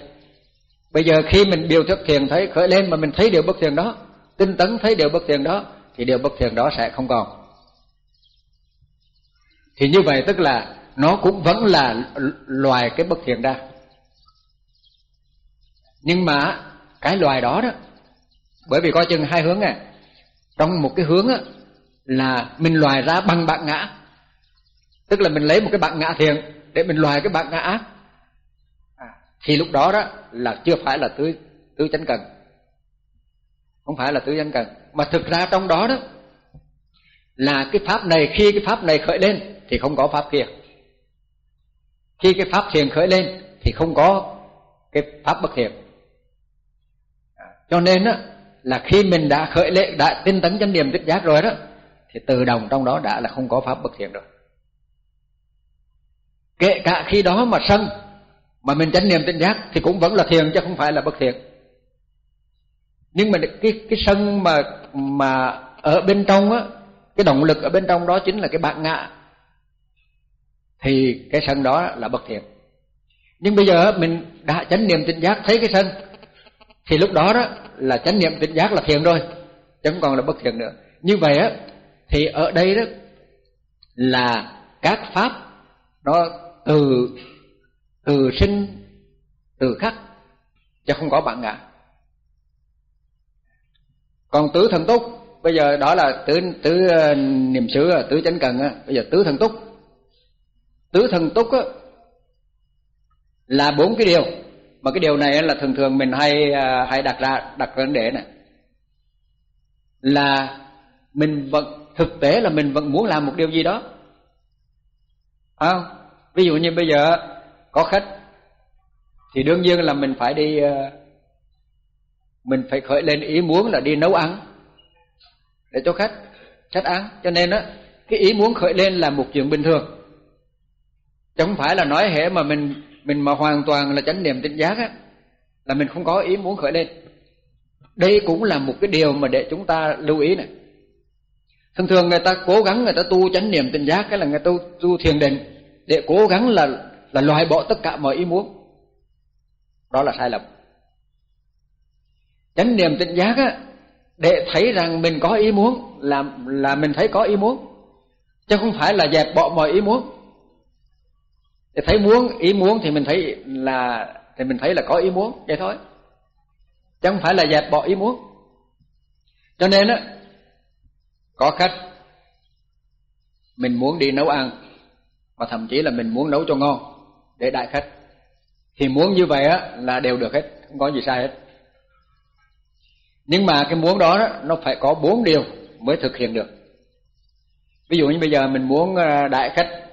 Bây giờ khi mình điều thức thiền thấy khởi lên mà mình thấy điều bất thiện đó, tinh tấn thấy điều bất thiện đó, thì điều bất thiện đó sẽ không còn. Thì như vậy tức là nó cũng vẫn là loài cái bất thiện ra. Nhưng mà cái loài đó đó, bởi vì coi chừng hai hướng này trong một cái hướng á, là mình loài ra bằng bạn ngã. Tức là mình lấy một cái bạn ngã thiện để mình loài cái bạn ngã. Ác à, thì lúc đó đó là chưa phải là tứ tứ chánh cần. Không phải là tứ chánh cần. Mà thực ra trong đó đó là cái pháp này khi cái pháp này khởi lên thì không có pháp kia. Khi cái pháp thiền khởi lên thì không có cái pháp bất thiện à, cho nên á là khi mình đã khởi lệ đã tinh tấn chánh niệm tích giác rồi đó, thì từ đồng trong đó đã là không có pháp bất thiện rồi. Kể cả khi đó mà sân, mà mình chánh niệm tinh giác thì cũng vẫn là thiền chứ không phải là bất thiện. Nhưng mà cái cái sân mà mà ở bên trong á, cái động lực ở bên trong đó chính là cái bạn ngạ thì cái sân đó là bất thiện. Nhưng bây giờ mình đã chánh niệm tinh giác, thấy cái sân thì lúc đó đó là chánh niệm tỉnh giác là thiền rồi, chứ không còn là bất thiện nữa. Như vậy á, thì ở đây đó là các pháp nó từ từ sinh, từ khắc, chứ không có bạn ngã. Còn tứ thần túc, bây giờ đó là tứ tứ ờ, niệm xứ, tứ chánh cần á, bây giờ tứ thần túc. Tứ thần túc á là bốn cái điều mà cái điều này là thường thường mình hay à, hay đặt ra, đặt vấn đề này. Là mình vẫn, thực tế là mình vẫn muốn làm một điều gì đó. Không? Ví dụ như bây giờ có khách, thì đương nhiên là mình phải đi à, mình phải khởi lên ý muốn là đi nấu ăn để cho khách khách ăn. Cho nên á, cái ý muốn khởi lên là một chuyện bình thường. Chứ không phải là nói hệ mà mình mình mà hoàn toàn là chánh niệm tinh giác á là mình không có ý muốn khởi lên. Đây cũng là một cái điều mà để chúng ta lưu ý này. Thường thường người ta cố gắng người ta tu chánh niệm tinh giác cái là người ta tu, tu thiền định để cố gắng là là loại bỏ tất cả mọi ý muốn. Đó là sai lầm. Chánh niệm tinh giác á để thấy rằng mình có ý muốn là là mình thấy có ý muốn chứ không phải là dẹp bỏ mọi ý muốn thì thấy muốn ý muốn thì mình thấy là thì mình thấy là có ý muốn vậy thôi. Chứ không phải là dẹp bỏ ý muốn. Cho nên á có khách mình muốn đi nấu ăn và thậm chí là mình muốn nấu cho ngon để đại khách. Thì muốn như vậy á là đều được hết không có gì sai hết. Nhưng mà cái muốn đó, đó nó phải có bốn điều mới thực hiện được. Ví dụ như bây giờ mình muốn à, đại khách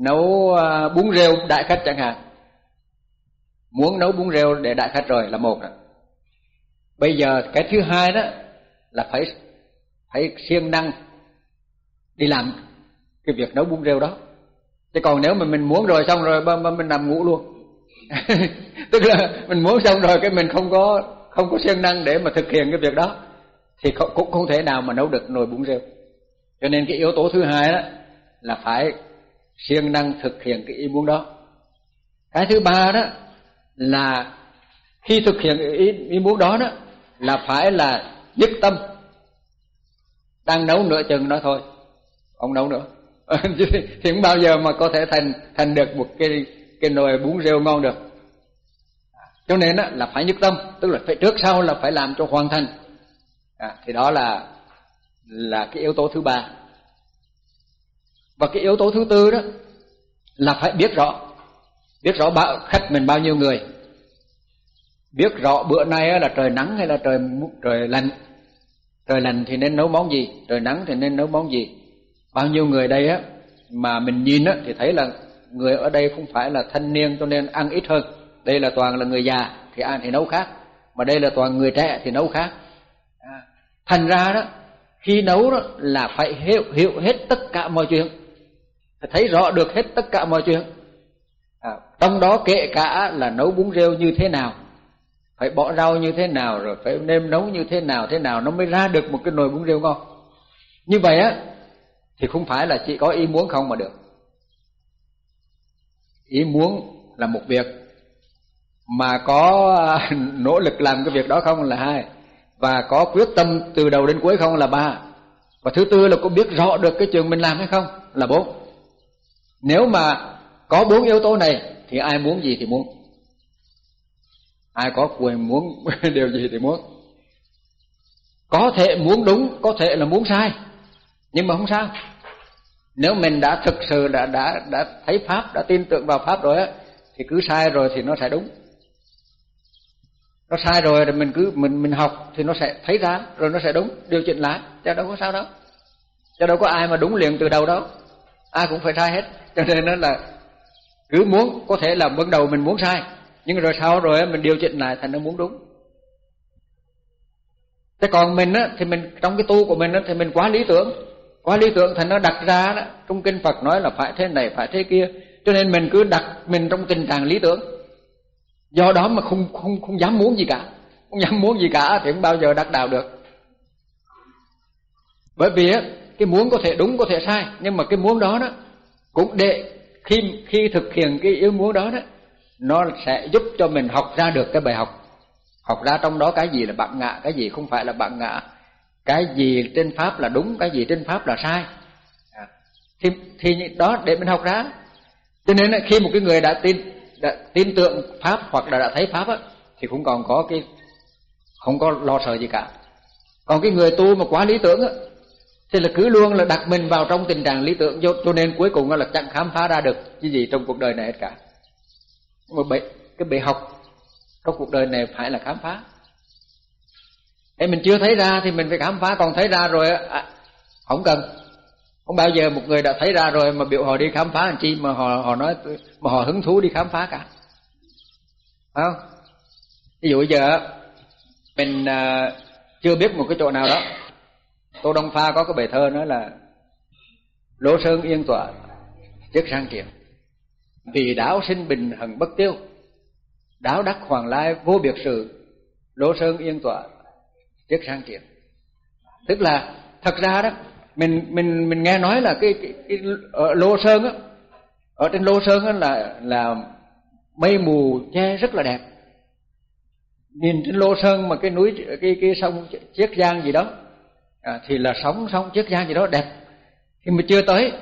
nấu ờ, bún rêu đại khách chẳng hạn. Muốn nấu bún rêu để đại khách rồi là một đó. bây giờ cái thứ hai đó là phải phải siêng năng đi làm cái việc nấu bún rêu đó. Chứ còn nếu mà mình muốn rồi xong rồi mình nằm ngủ luôn. Tức là mình muốn xong rồi cái mình không có không có siêng năng để mà thực hiện cái việc đó, thì cũng không thể nào mà nấu được nồi bún rêu. Cho nên cái yếu tố thứ hai đó là phải siêng năng thực hiện cái ý muốn đó. Cái thứ ba đó là khi thực hiện ý, ý muốn đó đó là phải là nhất tâm. Đang nấu nửa chừng đó thôi ông nấu nữa. Thì không bao giờ mà có thể thành thành được một cái cái nồi bún rêu ngon được. Cho nên đó, là phải nhất tâm tức là phải trước sau là phải làm cho hoàn thành. À, thì đó là là cái yếu tố thứ ba và cái yếu tố thứ tư đó là phải biết rõ. Biết rõ bao, khách mình bao nhiêu người. Biết rõ bữa nay là trời nắng hay là trời trời lạnh. Trời lạnh thì nên nấu món gì trời nắng thì nên nấu món gì. Bao nhiêu người đây á mà mình nhìn á thì thấy là người ở đây không phải là thanh niên cho nên ăn ít hơn. Đây là toàn là người già thì ăn thì nấu khác. Mà đây là toàn người trẻ thì nấu khác. À, thành ra đó khi nấu đó là phải hiểu, hiểu hết tất cả mọi chuyện thấy rõ được hết tất cả mọi chuyện. À, trong đó kể cả là nấu bún rêu như thế nào phải bỏ rau như thế nào rồi phải nêm nấu như thế nào thế nào nó mới ra được một cái nồi bún rêu ngon. Như vậy á thì không phải là chỉ có ý muốn không mà được. Ý muốn là một việc mà có nỗ lực làm cái việc đó không là hai và có quyết tâm từ đầu đến cuối không là ba. Và thứ tư là có biết rõ được cái chuyện mình làm hay không là bốn nếu mà có bốn yếu tố này, thì ai muốn gì thì muốn. Ai có quyền muốn điều gì thì muốn. Có thể muốn đúng, có thể là muốn sai, nhưng mà không sao. Nếu mình đã thực sự đã đã đã thấy pháp, đã tin tưởng vào pháp rồi á, thì cứ sai rồi thì nó sẽ đúng. Nó sai rồi thì mình cứ, mình mình học thì nó sẽ thấy ra, rồi nó sẽ đúng. Điều chỉnh lại cho đâu có sao đâu. Cho đâu có ai mà đúng liền từ đầu đâu ai cũng phải sai hết. Cho nên nó là cứ muốn, có thể là ban đầu mình muốn sai, nhưng rồi sau rồi mình điều chỉnh lại thành nó muốn đúng. Thế còn mình á, thì mình, trong cái tu của mình á, thì mình quá lý tưởng. Quá lý tưởng thành nó đặt ra đó. Trong kinh Phật nói là phải thế này, phải thế kia. Cho nên mình cứ đặt mình trong tình trạng lý tưởng. Do đó mà không không không dám muốn gì cả. Không dám muốn gì cả thì không bao giờ đắc đạo được. Bởi vì á cái muốn có thể đúng, có thể sai. Nhưng mà cái muốn đó đó, cũng để khi khi thực hiện cái yêu muốn đó đó, nó sẽ giúp cho mình học ra được cái bài học. Học ra trong đó cái gì là bạn ngã, cái gì không phải là bạn ngã. Cái gì trên pháp là đúng, cái gì trên pháp là sai. À, thì thì đó để mình học ra. Cho nên khi một cái người đã tin đã tin tưởng pháp hoặc là đã thấy pháp á, thì cũng còn có cái, không có lo sợ gì cả. Còn cái người tu mà quá lý tưởng á thì là cứ luôn là đặt mình vào trong tình trạng lý tưởng cho nên cuối cùng là chẳng khám phá ra được cái gì trong cuộc đời này hết cả. Một bệ, cái bệ học trong cuộc đời này phải là khám phá. Em mình chưa thấy ra thì mình phải khám phá còn thấy ra rồi à, không cần. Không bao giờ một người đã thấy ra rồi mà biểu họ đi khám phá làm chi mà họ họ nói mà họ hứng thú đi khám phá cả. Phải không? Ví dụ giờ mình à, chưa biết một cái chỗ nào đó tô đông pha có cái bài thơ nói là lỗ sơn yên tọa chức sang triển vì đảo sinh bình hằng bất tiêu đảo đắc hoàng lai vô biệt sự lỗ sơn yên tọa chức sang triển tức là thật ra đó mình mình mình nghe nói là cái, cái, cái ở lô sơn á ở trên lô sơn á là là mây mù che rất là đẹp. Nhìn trên lô sơn mà cái núi cái cái sông chiết giang gì đó à, thì là sống sống chiếc giang gì đó đẹp. Khi mà chưa tới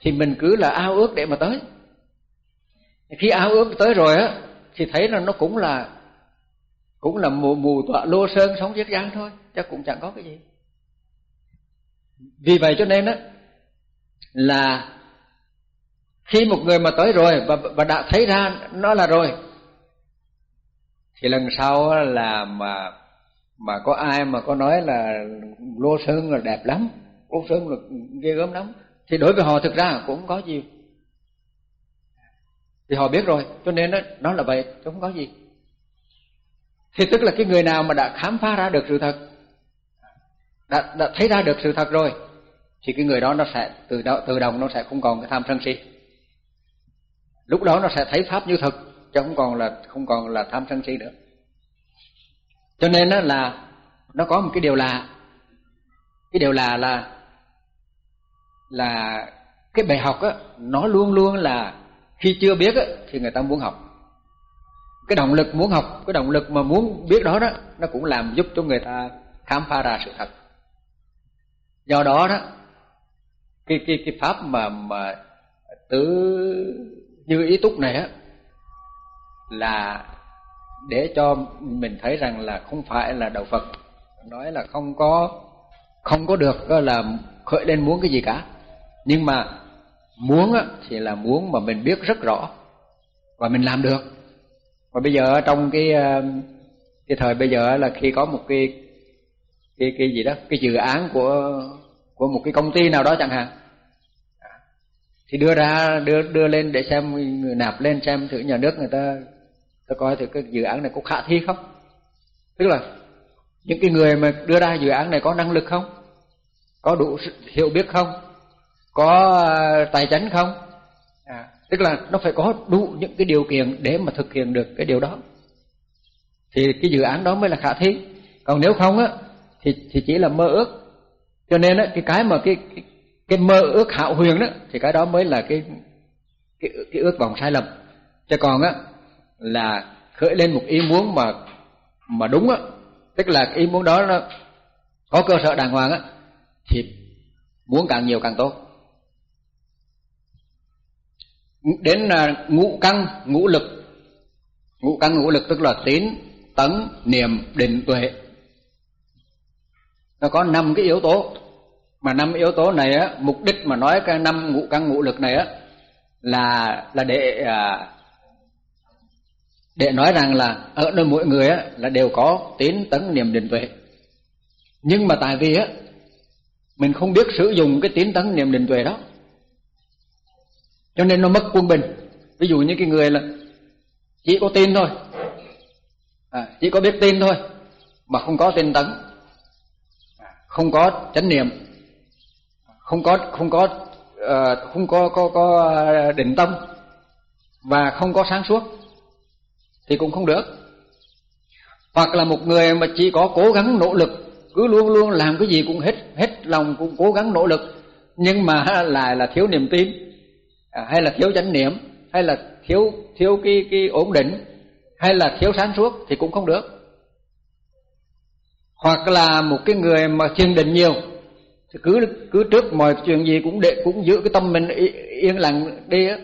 thì mình cứ là ao ước để mà tới. Khi ao ước tới rồi á thì thấy là nó cũng là cũng là mù mù tọa lô sơn sống chiếc giang thôi chắc cũng chẳng có cái gì. Vì vậy cho nên á là khi một người mà tới rồi và và đã thấy ra nó là rồi thì lần sau là mà mà có ai mà có nói là lô sơn là đẹp lắm lô sơn là ghê gớm lắm. Thì đối với họ thực ra cũng không có gì. Thì họ biết rồi cho nên đó, nó là vậy không có gì. Thì tức là cái người nào mà đã khám phá ra được sự thật đã, đã thấy ra được sự thật rồi thì cái người đó nó sẽ từ đó từ động nó sẽ không còn cái tham sân si. Lúc đó nó sẽ thấy pháp như thật, chứ không còn là không còn là tham sân si nữa cho nên đó là nó có một cái điều là, cái điều là là là cái bài học á, nó luôn luôn là khi chưa biết á thì người ta muốn học. Cái động lực muốn học, cái động lực mà muốn biết đó đó, nó cũng làm giúp cho người ta khám phá ra sự thật. Do đó đó, cái cái cái pháp mà mà tứ như ý túc này á là để cho mình thấy rằng là không phải là đạo Phật. Nói là không có không có được là khởi lên muốn cái gì cả. Nhưng mà muốn á, thì là muốn mà mình biết rất rõ và mình làm được. Và bây giờ trong cái ờ, cái thời bây giờ là khi có một cái cái cái gì đó, cái dự án của của một cái công ty nào đó chẳng hạn. Thì đưa ra, đưa đưa lên để xem, người nạp lên xem thử nhà nước người ta ta coi thử cái dự án này có khả thi không? Tức là những cái người mà đưa ra dự án này có năng lực không? Có đủ hiểu biết không? Có ờ, tài chính không? À, tức là nó phải có đủ những cái điều kiện để mà thực hiện được cái điều đó. Thì cái dự án đó mới là khả thi. Còn nếu không á thì thì chỉ là mơ ước. Cho nên á cái cái mà cái cái, cái mơ ước hạo huyền đó thì cái đó mới là cái cái cái ước vọng sai lầm. Chứ còn á là khởi lên một ý muốn mà mà đúng á. Tức là ý muốn đó nó có cơ sở đàng hoàng á thì muốn càng nhiều càng tốt. Đến là ngũ căn ngũ lực. Ngũ căn ngũ lực tức là tín tấn niệm định tuệ. Nó có năm cái yếu tố. Mà năm yếu tố này á mục đích mà nói cái năm ngũ căn ngũ lực này á là là để à, để nói rằng là ở nơi mỗi người á là đều có tín tấn niệm định tuệ. Nhưng mà tại vì á mình không biết sử dụng cái tín tấn niệm định tuệ đó. Cho nên nó mất quân bình. Ví dụ như cái người là chỉ có tin thôi. À, chỉ có biết tin thôi mà không có tin tấn. À, không có chánh niệm. Không có không có uh, không có có có ờ, định tâm. Và không có sáng suốt thì cũng không được. Hoặc là một người mà chỉ có cố gắng nỗ lực cứ luôn luôn làm cái gì cũng hết hết lòng cũng cố gắng nỗ lực nhưng mà lại là thiếu niềm tin à, hay là thiếu chánh niệm hay là thiếu thiếu cái cái ổn định hay là thiếu sáng suốt thì cũng không được. Hoặc là một cái người mà thiền định nhiều thì cứ cứ trước mọi chuyện gì cũng để cũng giữ cái tâm mình yên lặng đi á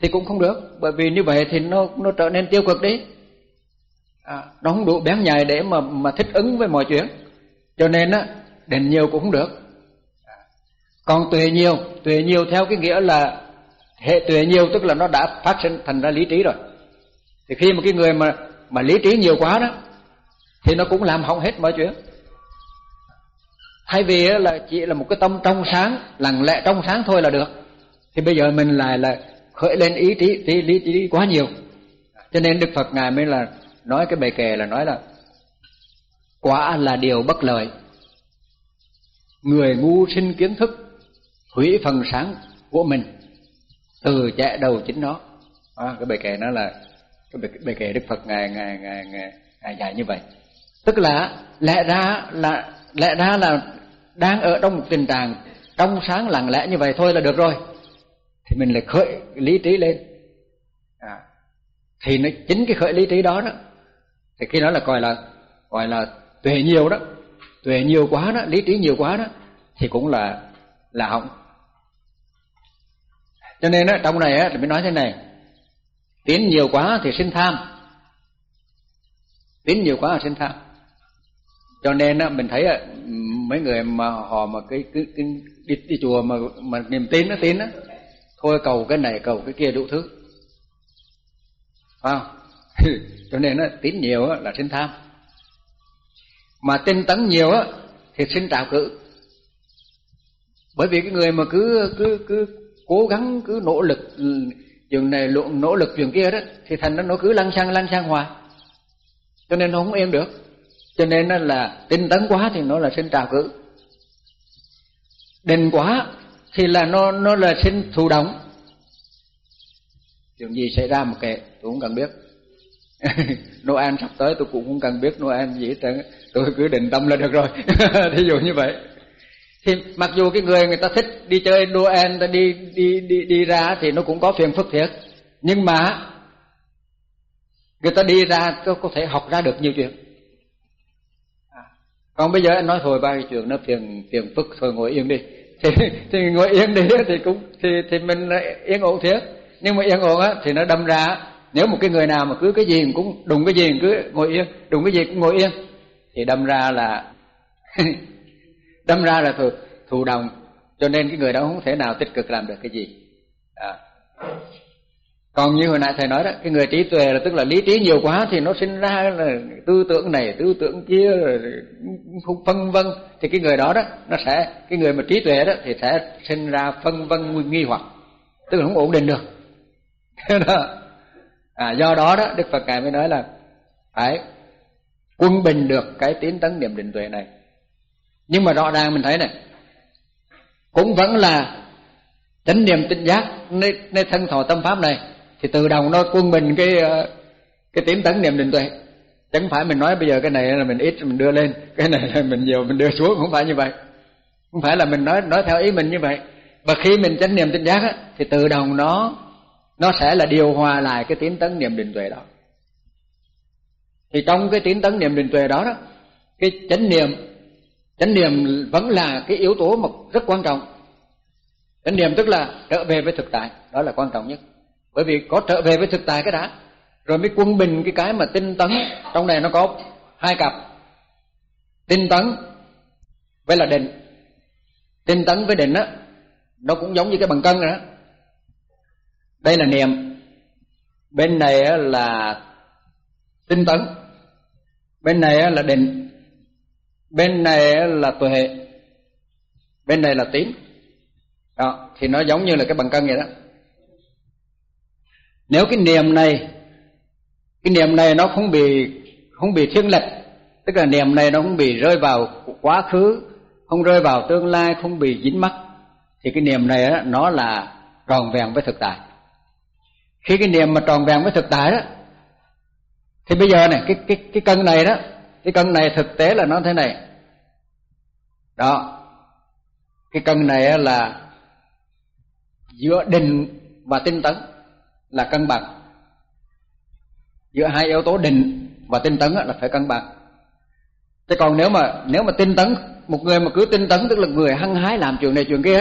thì cũng không được bởi vì như vậy thì nó nó trở nên tiêu cực đi. À, nó không đủ bén nhạy để mà mà thích ứng với mọi chuyện. Cho nên á định nhiều cũng không được. À, còn tuệ nhiều tuệ nhiều theo cái nghĩa là hệ tuệ nhiều tức là nó đã phát sinh thành ra lý trí rồi. Thì khi mà cái người mà mà lý trí nhiều quá đó thì nó cũng làm hỏng hết mọi chuyện. Thay vì là chỉ là một cái tâm trong sáng lặng lẽ trong sáng thôi là được. Thì bây giờ mình lại là khởi lên ý trí tí lý trí quá nhiều. Cho nên đức phật ngài mới là nói cái bài kệ là nói là quả là điều bất lợi. Người ngu sinh kiến thức hủy phần sáng của mình từ chạy đầu chính nó. À, cái bài kệ nó là cái bài, bài kệ đức phật ngài ngài ngài ngài, ngài dạy như vậy. Tức là lẽ ra là lẽ ra là đang ở trong một tình trạng trong sáng lặng lẽ như vậy thôi là được rồi thì mình lại khởi lý trí lên. À, thì nó chính cái khởi lý trí đó đó. Thì khi đó là gọi là gọi là tuệ nhiều đó tuệ nhiều quá đó lý trí nhiều quá đó thì cũng là là hỏng. Cho nên đó, trong này á mình mới nói thế này. Tiến nhiều quá thì sinh tham. Tiến nhiều quá là sinh tham. Cho nên á mình thấy á mấy người mà họ mà cái cái, cái đi, đi chùa mà mà niềm tin nó tin á thôi cầu cái này, cầu cái kia đủ thứ. Phải không? Cho nên á tín nhiều á, là sinh tham. Mà tinh tấn nhiều á, thì sinh trào cử bởi vì cái người mà cứ cứ cứ cố gắng, cứ nỗ lực chuyện này luận nỗ lực chuyện kia đó, thì thành nó nó cứ lăn sang lăn sang hoài. Cho nên nó không yên được. Cho nên nó là tinh tấn quá thì nó là sinh trào cử đền quá thì là nó nó là sinh thụ động. Chuyện gì xảy ra một kệ tôi cũng cần biết. Noel sắp tới tôi cũng không cần biết Noel gì hết trơn tôi cứ định tâm là được rồi. Thí dụ như vậy. Thì mặc dù cái người người ta thích đi chơi Noel ta đi đi đi đi ra thì nó cũng có phiền phức thiệt. Nhưng mà người ta đi ra có, có thể học ra được nhiều chuyện. À, còn bây giờ anh nói thôi ba cái chuyện nó phiền phiền phức thôi ngồi yên đi thì thì ngồi yên đi thì cũng thì thì mình yên ổn thiệt. Nhưng mà yên ổn á thì nó đâm ra nếu một cái người nào mà cứ cái gì cũng đụng cái gì cứ ngồi yên đụng cái gì cũng ngồi yên thì đâm ra là đâm ra là thù, thù đồng. Cho nên cái người đó không thể nào tích cực làm được cái gì. À còn như hồi nãy thầy nói đó cái người trí tuệ là tức là lý trí nhiều quá thì nó sinh ra là tư tưởng này tư tưởng kia phân vân. Thì cái người đó đó nó sẽ cái người mà trí tuệ đó thì sẽ sinh ra phân vân nghi hoặc tức là không ổn định được. Đó. À, do đó đó Đức Phật ngài mới nói là phải quân bình được cái tiến tấn niệm định tuệ này. Nhưng mà rõ ràng mình thấy này cũng vẫn là chánh niệm tinh giác nơi, nơi thân thọ tâm pháp này thì từ đầu nó quân bình cái ờ, cái tiến tấn niệm định tuệ. Chẳng phải mình nói bây giờ cái này là mình ít mình đưa lên cái này là mình nhiều mình đưa xuống không phải như vậy. Không phải là mình nói nói theo ý mình như vậy. Và khi mình chánh niệm tinh giác á, thì tự động nó nó sẽ là điều hòa lại cái tiến tấn niệm định tuệ đó. Thì trong cái tiến tấn niệm định tuệ đó đó cái chánh niệm chánh niệm vẫn là cái yếu tố mà rất quan trọng. Chánh niệm tức là trở về với thực tại đó là quan trọng nhất bởi vì có trở về với thực tại cái đã, rồi mới quân bình cái cái mà tinh tấn, trong này nó có hai cặp. Tinh tấn với là định. Tinh tấn với định á, nó cũng giống như cái bằng cân rồi đó. Đây là niệm. Bên này là tinh tấn. Bên này là định. Bên này là tuệ bên này là tín. Đó, thì nó giống như là cái bằng cân vậy đó nếu cái niềm này cái niềm này nó không bị không bị thiên lệch tức là niềm này nó không bị rơi vào quá khứ không rơi vào tương lai không bị dính mắc thì cái niềm này đó, nó là tròn vẹn với thực tại. Khi cái niềm mà tròn vẹn với thực tại đó thì bây giờ này cái cái cái cân này đó cái cân này thực tế là nó thế này. Đó cái cân này là giữa định và tinh tấn là cân bằng. Giữa hai yếu tố định và tinh tấn là phải cân bằng. Thế còn nếu mà nếu mà tinh tấn, một người mà cứ tinh tấn, tức là người hăng hái làm chuyện này chuyện kia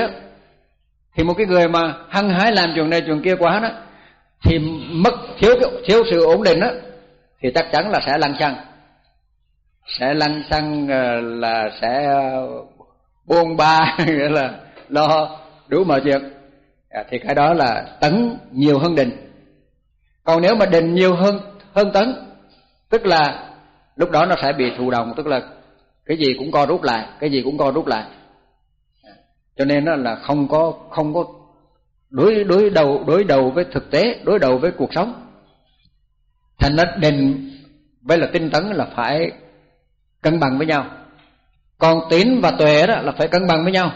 thì một cái người mà hăng hái làm chuyện này chuyện kia quá đó, thì mất, thiếu thiếu sự ổn định đó thì chắc chắn là sẽ lăn xăng. Sẽ lăn xăng ờ, là sẽ ờ, buông ba, nghĩa là lo đủ mọi chuyện à, thì cái đó là tấn nhiều hơn định. Còn nếu mà định nhiều hơn hơn tấn tức là lúc đó nó sẽ bị thụ động tức là cái gì cũng co rút lại cái gì cũng co rút lại. À, cho nên nó là không có không có đối đối đầu đối đầu với thực tế đối đầu với cuộc sống. Thành nó định với là tinh tấn là phải cân bằng với nhau. Còn tín và tuệ đó là phải cân bằng với nhau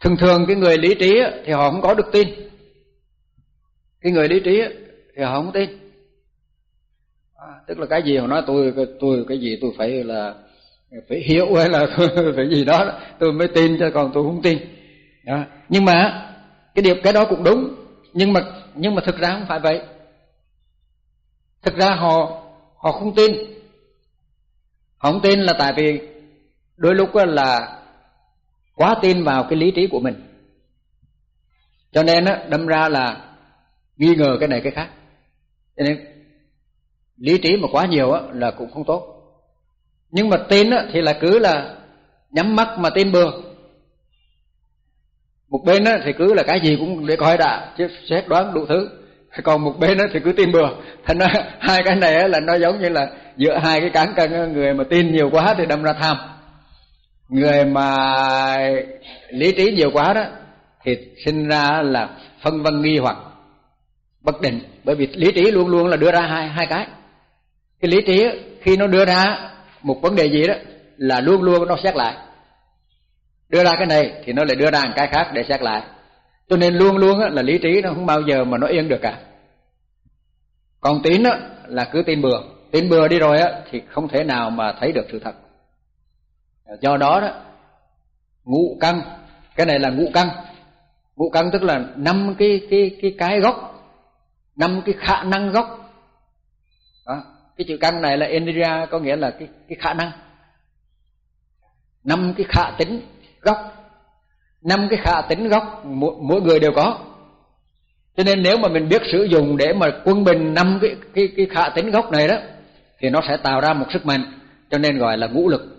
thường thường cái người lý trí thì họ không có được tin. Cái người lý trí thì họ không tin. À, tức là cái gì họ nói tôi tôi cái gì tôi phải là phải hiểu hay là phải gì đó tôi mới tin chứ còn tôi không tin. Đó. nhưng mà cái điều cái đó cũng đúng nhưng mà nhưng mà thực ra không phải vậy. Thực ra họ họ không tin. Họ không tin là tại vì đôi lúc là quá tin vào cái lý trí của mình. Cho nên á, đâm ra là nghi ngờ cái này cái khác. Cho nên lý trí mà quá nhiều á, là cũng không tốt. Nhưng mà tin á, thì là cứ là nhắm mắt mà tin bừa. Một bên á, thì cứ là cái gì cũng để coi đã, chứ xét đoán đủ thứ. Còn một bên á, thì cứ tin bừa. Thành ra hai cái này á, là nó giống như là giữa hai cái cán cân người mà tin nhiều quá thì đâm ra tham người mà lý trí nhiều quá đó, thì sinh ra là phân vân nghi hoặc, bất định. Bởi vì lý trí luôn luôn là đưa ra hai hai cái. Cái lý trí khi nó đưa ra một vấn đề gì đó, là luôn luôn nó xét lại. Đưa ra cái này thì nó lại đưa ra một cái khác để xét lại. Cho nên luôn luôn là lý trí nó không bao giờ mà nó yên được cả. Còn tín là cứ tin bừa. Tin bừa đi rồi á, thì không thể nào mà thấy được sự thật do đó đó ngũ căn cái này là ngũ căn ngũ căn tức là năm cái cái cái cái gốc năm cái khả năng gốc. Đó. cái chữ căn này là energia có nghĩa là cái cái khả năng. Năm cái khả tính gốc năm cái khả tính gốc mỗi, mỗi người đều có. Cho nên nếu mà mình biết sử dụng để mà quân bình năm cái cái cái khả tính gốc này đó thì nó sẽ tạo ra một sức mạnh cho nên gọi là ngũ lực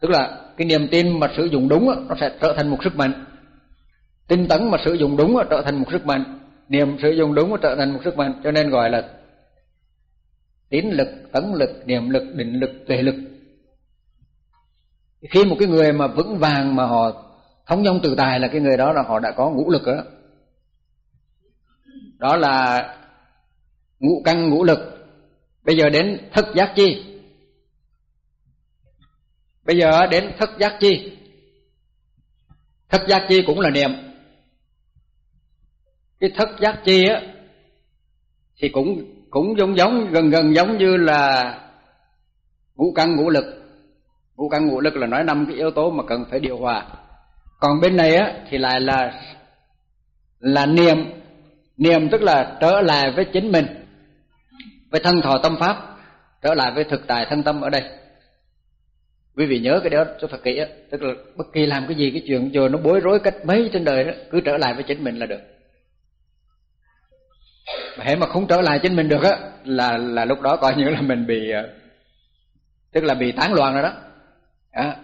tức là cái niềm tin mà sử dụng đúng nó sẽ trở thành một sức mạnh. Tinh tấn mà sử dụng đúng trở thành một sức mạnh. Niềm sử dụng đúng trở thành một sức mạnh. Cho nên gọi là tín lực, tấn lực, niệm lực, định lực, tuệ lực. Khi một cái người mà vững vàng mà họ thống dong tự tài là cái người đó là họ đã có ngũ lực đó. Đó là ngũ căn ngũ lực. Bây giờ đến thức giác chi bây giờ đến thất giác chi. Thất giác chi cũng là niệm. Cái thất giác chi á, thì cũng cũng giống giống, gần gần giống như là ngũ căn ngũ lực. Ngũ căn ngũ lực là nói năm cái yếu tố mà cần phải điều hòa. Còn bên này á, thì lại là là niệm. Niệm tức là trở lại với chính mình, với thân thọ tâm pháp, trở lại với thực tại thân tâm ở đây quý vị nhớ cái đó cho thật kỹ á tức là bất kỳ làm cái gì cái chuyện giờ nó bối rối cách mấy trên đời đó cứ trở lại với chính mình là được. Mà hễ mà không trở lại chính mình được á là là lúc đó coi như là mình bị ờ, tức là bị tán loạn rồi đó. À,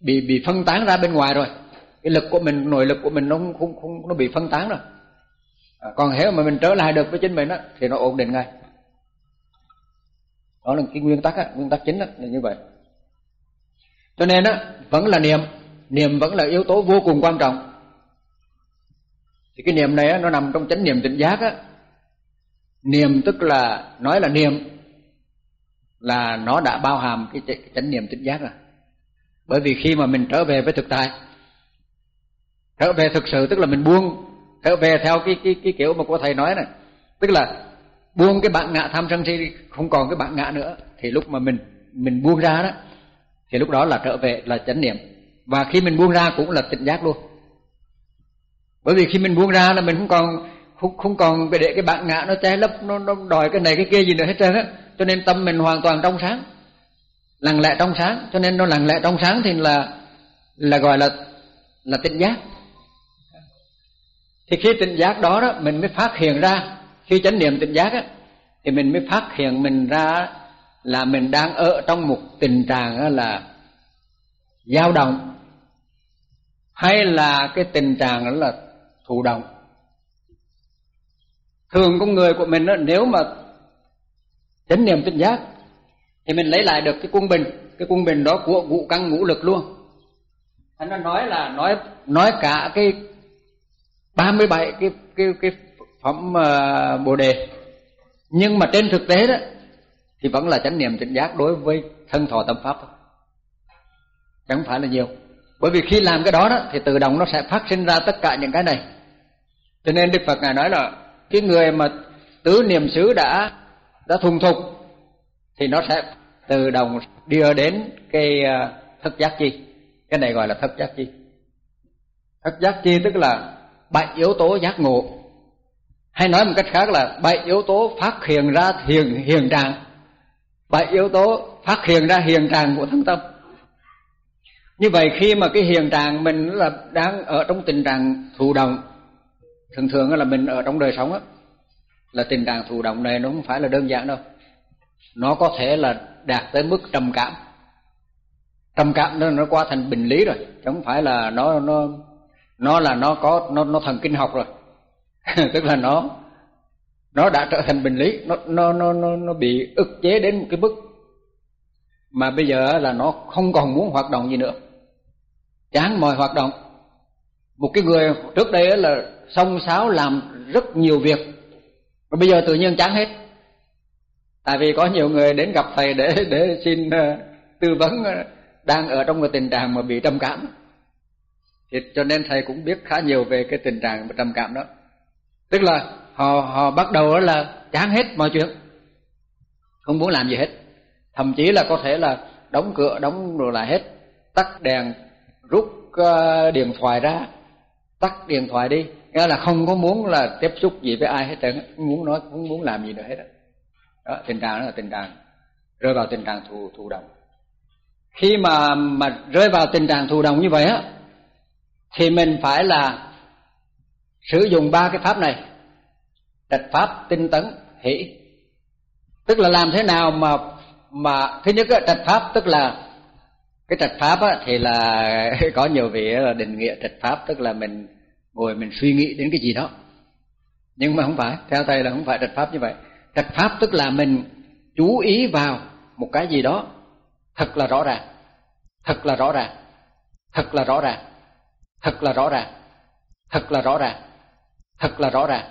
bị bị phân tán ra bên ngoài rồi. Cái lực của mình nội lực của mình nó không không, không nó bị phân tán rồi. À, còn hễ mà mình trở lại được với chính mình á thì nó ổn định ngay. Đó là cái nguyên tắc á nguyên tắc chính á là như vậy cho nên á vẫn là niệm. Niệm vẫn là yếu tố vô cùng quan trọng. Thì cái niệm này á, nó nằm trong chánh niệm tỉnh giác á. Niệm tức là nói là niệm là nó đã bao hàm cái chánh niệm tỉnh giác rồi. Bởi vì khi mà mình trở về với thực tại trở về thực sự tức là mình buông trở về theo cái cái cái kiểu mà cô thầy nói này. Tức là buông cái bản ngã tham sân si không còn cái bản ngã nữa. Thì lúc mà mình mình buông ra đó thì lúc đó là trở về là chánh niệm. Và khi mình buông ra cũng là tỉnh giác luôn. Bởi vì khi mình buông ra là mình không còn, không không còn để cái bản ngã nó che lấp, nó nó đòi cái này cái kia gì nữa hết trơn á. Cho nên tâm mình hoàn toàn trong sáng. Lặng lẽ trong sáng. Cho nên nó lặng lẽ trong sáng thì là là gọi là là tỉnh giác. Thì khi tỉnh giác đó đó, mình mới phát hiện ra, khi chánh niệm tỉnh giác á, thì mình mới phát hiện mình ra là mình đang ở trong một tình trạng là dao động hay là cái tình trạng đó là thụ động. Thường con người của mình đó, nếu mà chánh niệm tinh giác thì mình lấy lại được cái quân bình cái quân bình đó của ngũ căn ngũ lực luôn. Anh nó nói là nói nói cả cái 37 cái cái cái phẩm uh, bồ đề. Nhưng mà trên thực tế đó thì vẫn là chánh niệm tỉnh giác đối với thân thọ tâm pháp thôi. Chẳng phải là nhiều. Bởi vì khi làm cái đó đó, thì tự động nó sẽ phát sinh ra tất cả những cái này. Cho nên đức phật ngài nói là, cái người mà tứ niệm xứ đã đã thuần thục, thì nó sẽ tự động đưa đến cái à, thất giác chi. Cái này gọi là thất giác chi. Thất giác chi tức là bảy yếu tố giác ngộ. Hay nói một cách khác là bảy yếu tố phát hiện ra hiện hiện trạng bảy yếu tố phát hiện ra hiền trạng của thân tâm. Như vậy khi mà cái hiền trạng mình là đang ở trong tình trạng thụ động, thường thường là mình ở trong đời sống á, là tình trạng thụ động này nó không phải là đơn giản đâu. Nó có thể là đạt tới mức trầm cảm. Trầm cảm nó nó qua thành bình lý rồi, chứ không phải là nó nó nó là nó có, nó nó thần kinh học rồi. Tức là nó nó đã trở thành bình lý. Nó nó nó nó nó bị ức chế đến một cái mức mà bây giờ là nó không còn muốn hoạt động gì nữa. Chán mọi hoạt động. Một cái người trước đây là song sáo làm rất nhiều việc và bây giờ tự nhiên chán hết. Tại vì có nhiều người đến gặp thầy để để xin ờ, tư vấn ờ, đang ở trong cái tình trạng mà bị trầm cảm. Thì cho nên thầy cũng biết khá nhiều về cái tình trạng trầm cảm đó. Tức là họ họ bắt đầu là chán hết mọi chuyện. Không muốn làm gì hết. Thậm chí là có thể là đóng cửa đóng rồi lại hết. Tắt đèn rút ờ, điện thoại ra. Tắt điện thoại đi. Nghĩa là không có muốn là tiếp xúc gì với ai hết trơn không muốn nói không muốn làm gì nữa hết đó, đó tình trạng đó là tình trạng rơi vào tình trạng thù thù động khi mà mà rơi vào tình trạng thù động như vậy á thì mình phải là sử dụng ba cái pháp này trạch pháp tinh tấn hỷ. Tức là làm thế nào mà mà thứ nhất á, trạch pháp tức là cái trạch pháp á, thì là có nhiều vị là định nghĩa trạch pháp tức là mình ngồi mình suy nghĩ đến cái gì đó. Nhưng mà không phải theo thầy là không phải trạch pháp như vậy. Trạch pháp tức là mình chú ý vào một cái gì đó thật là rõ ràng thật là rõ ràng thật là rõ ràng thật là rõ ràng thật là rõ ràng thật là rõ ràng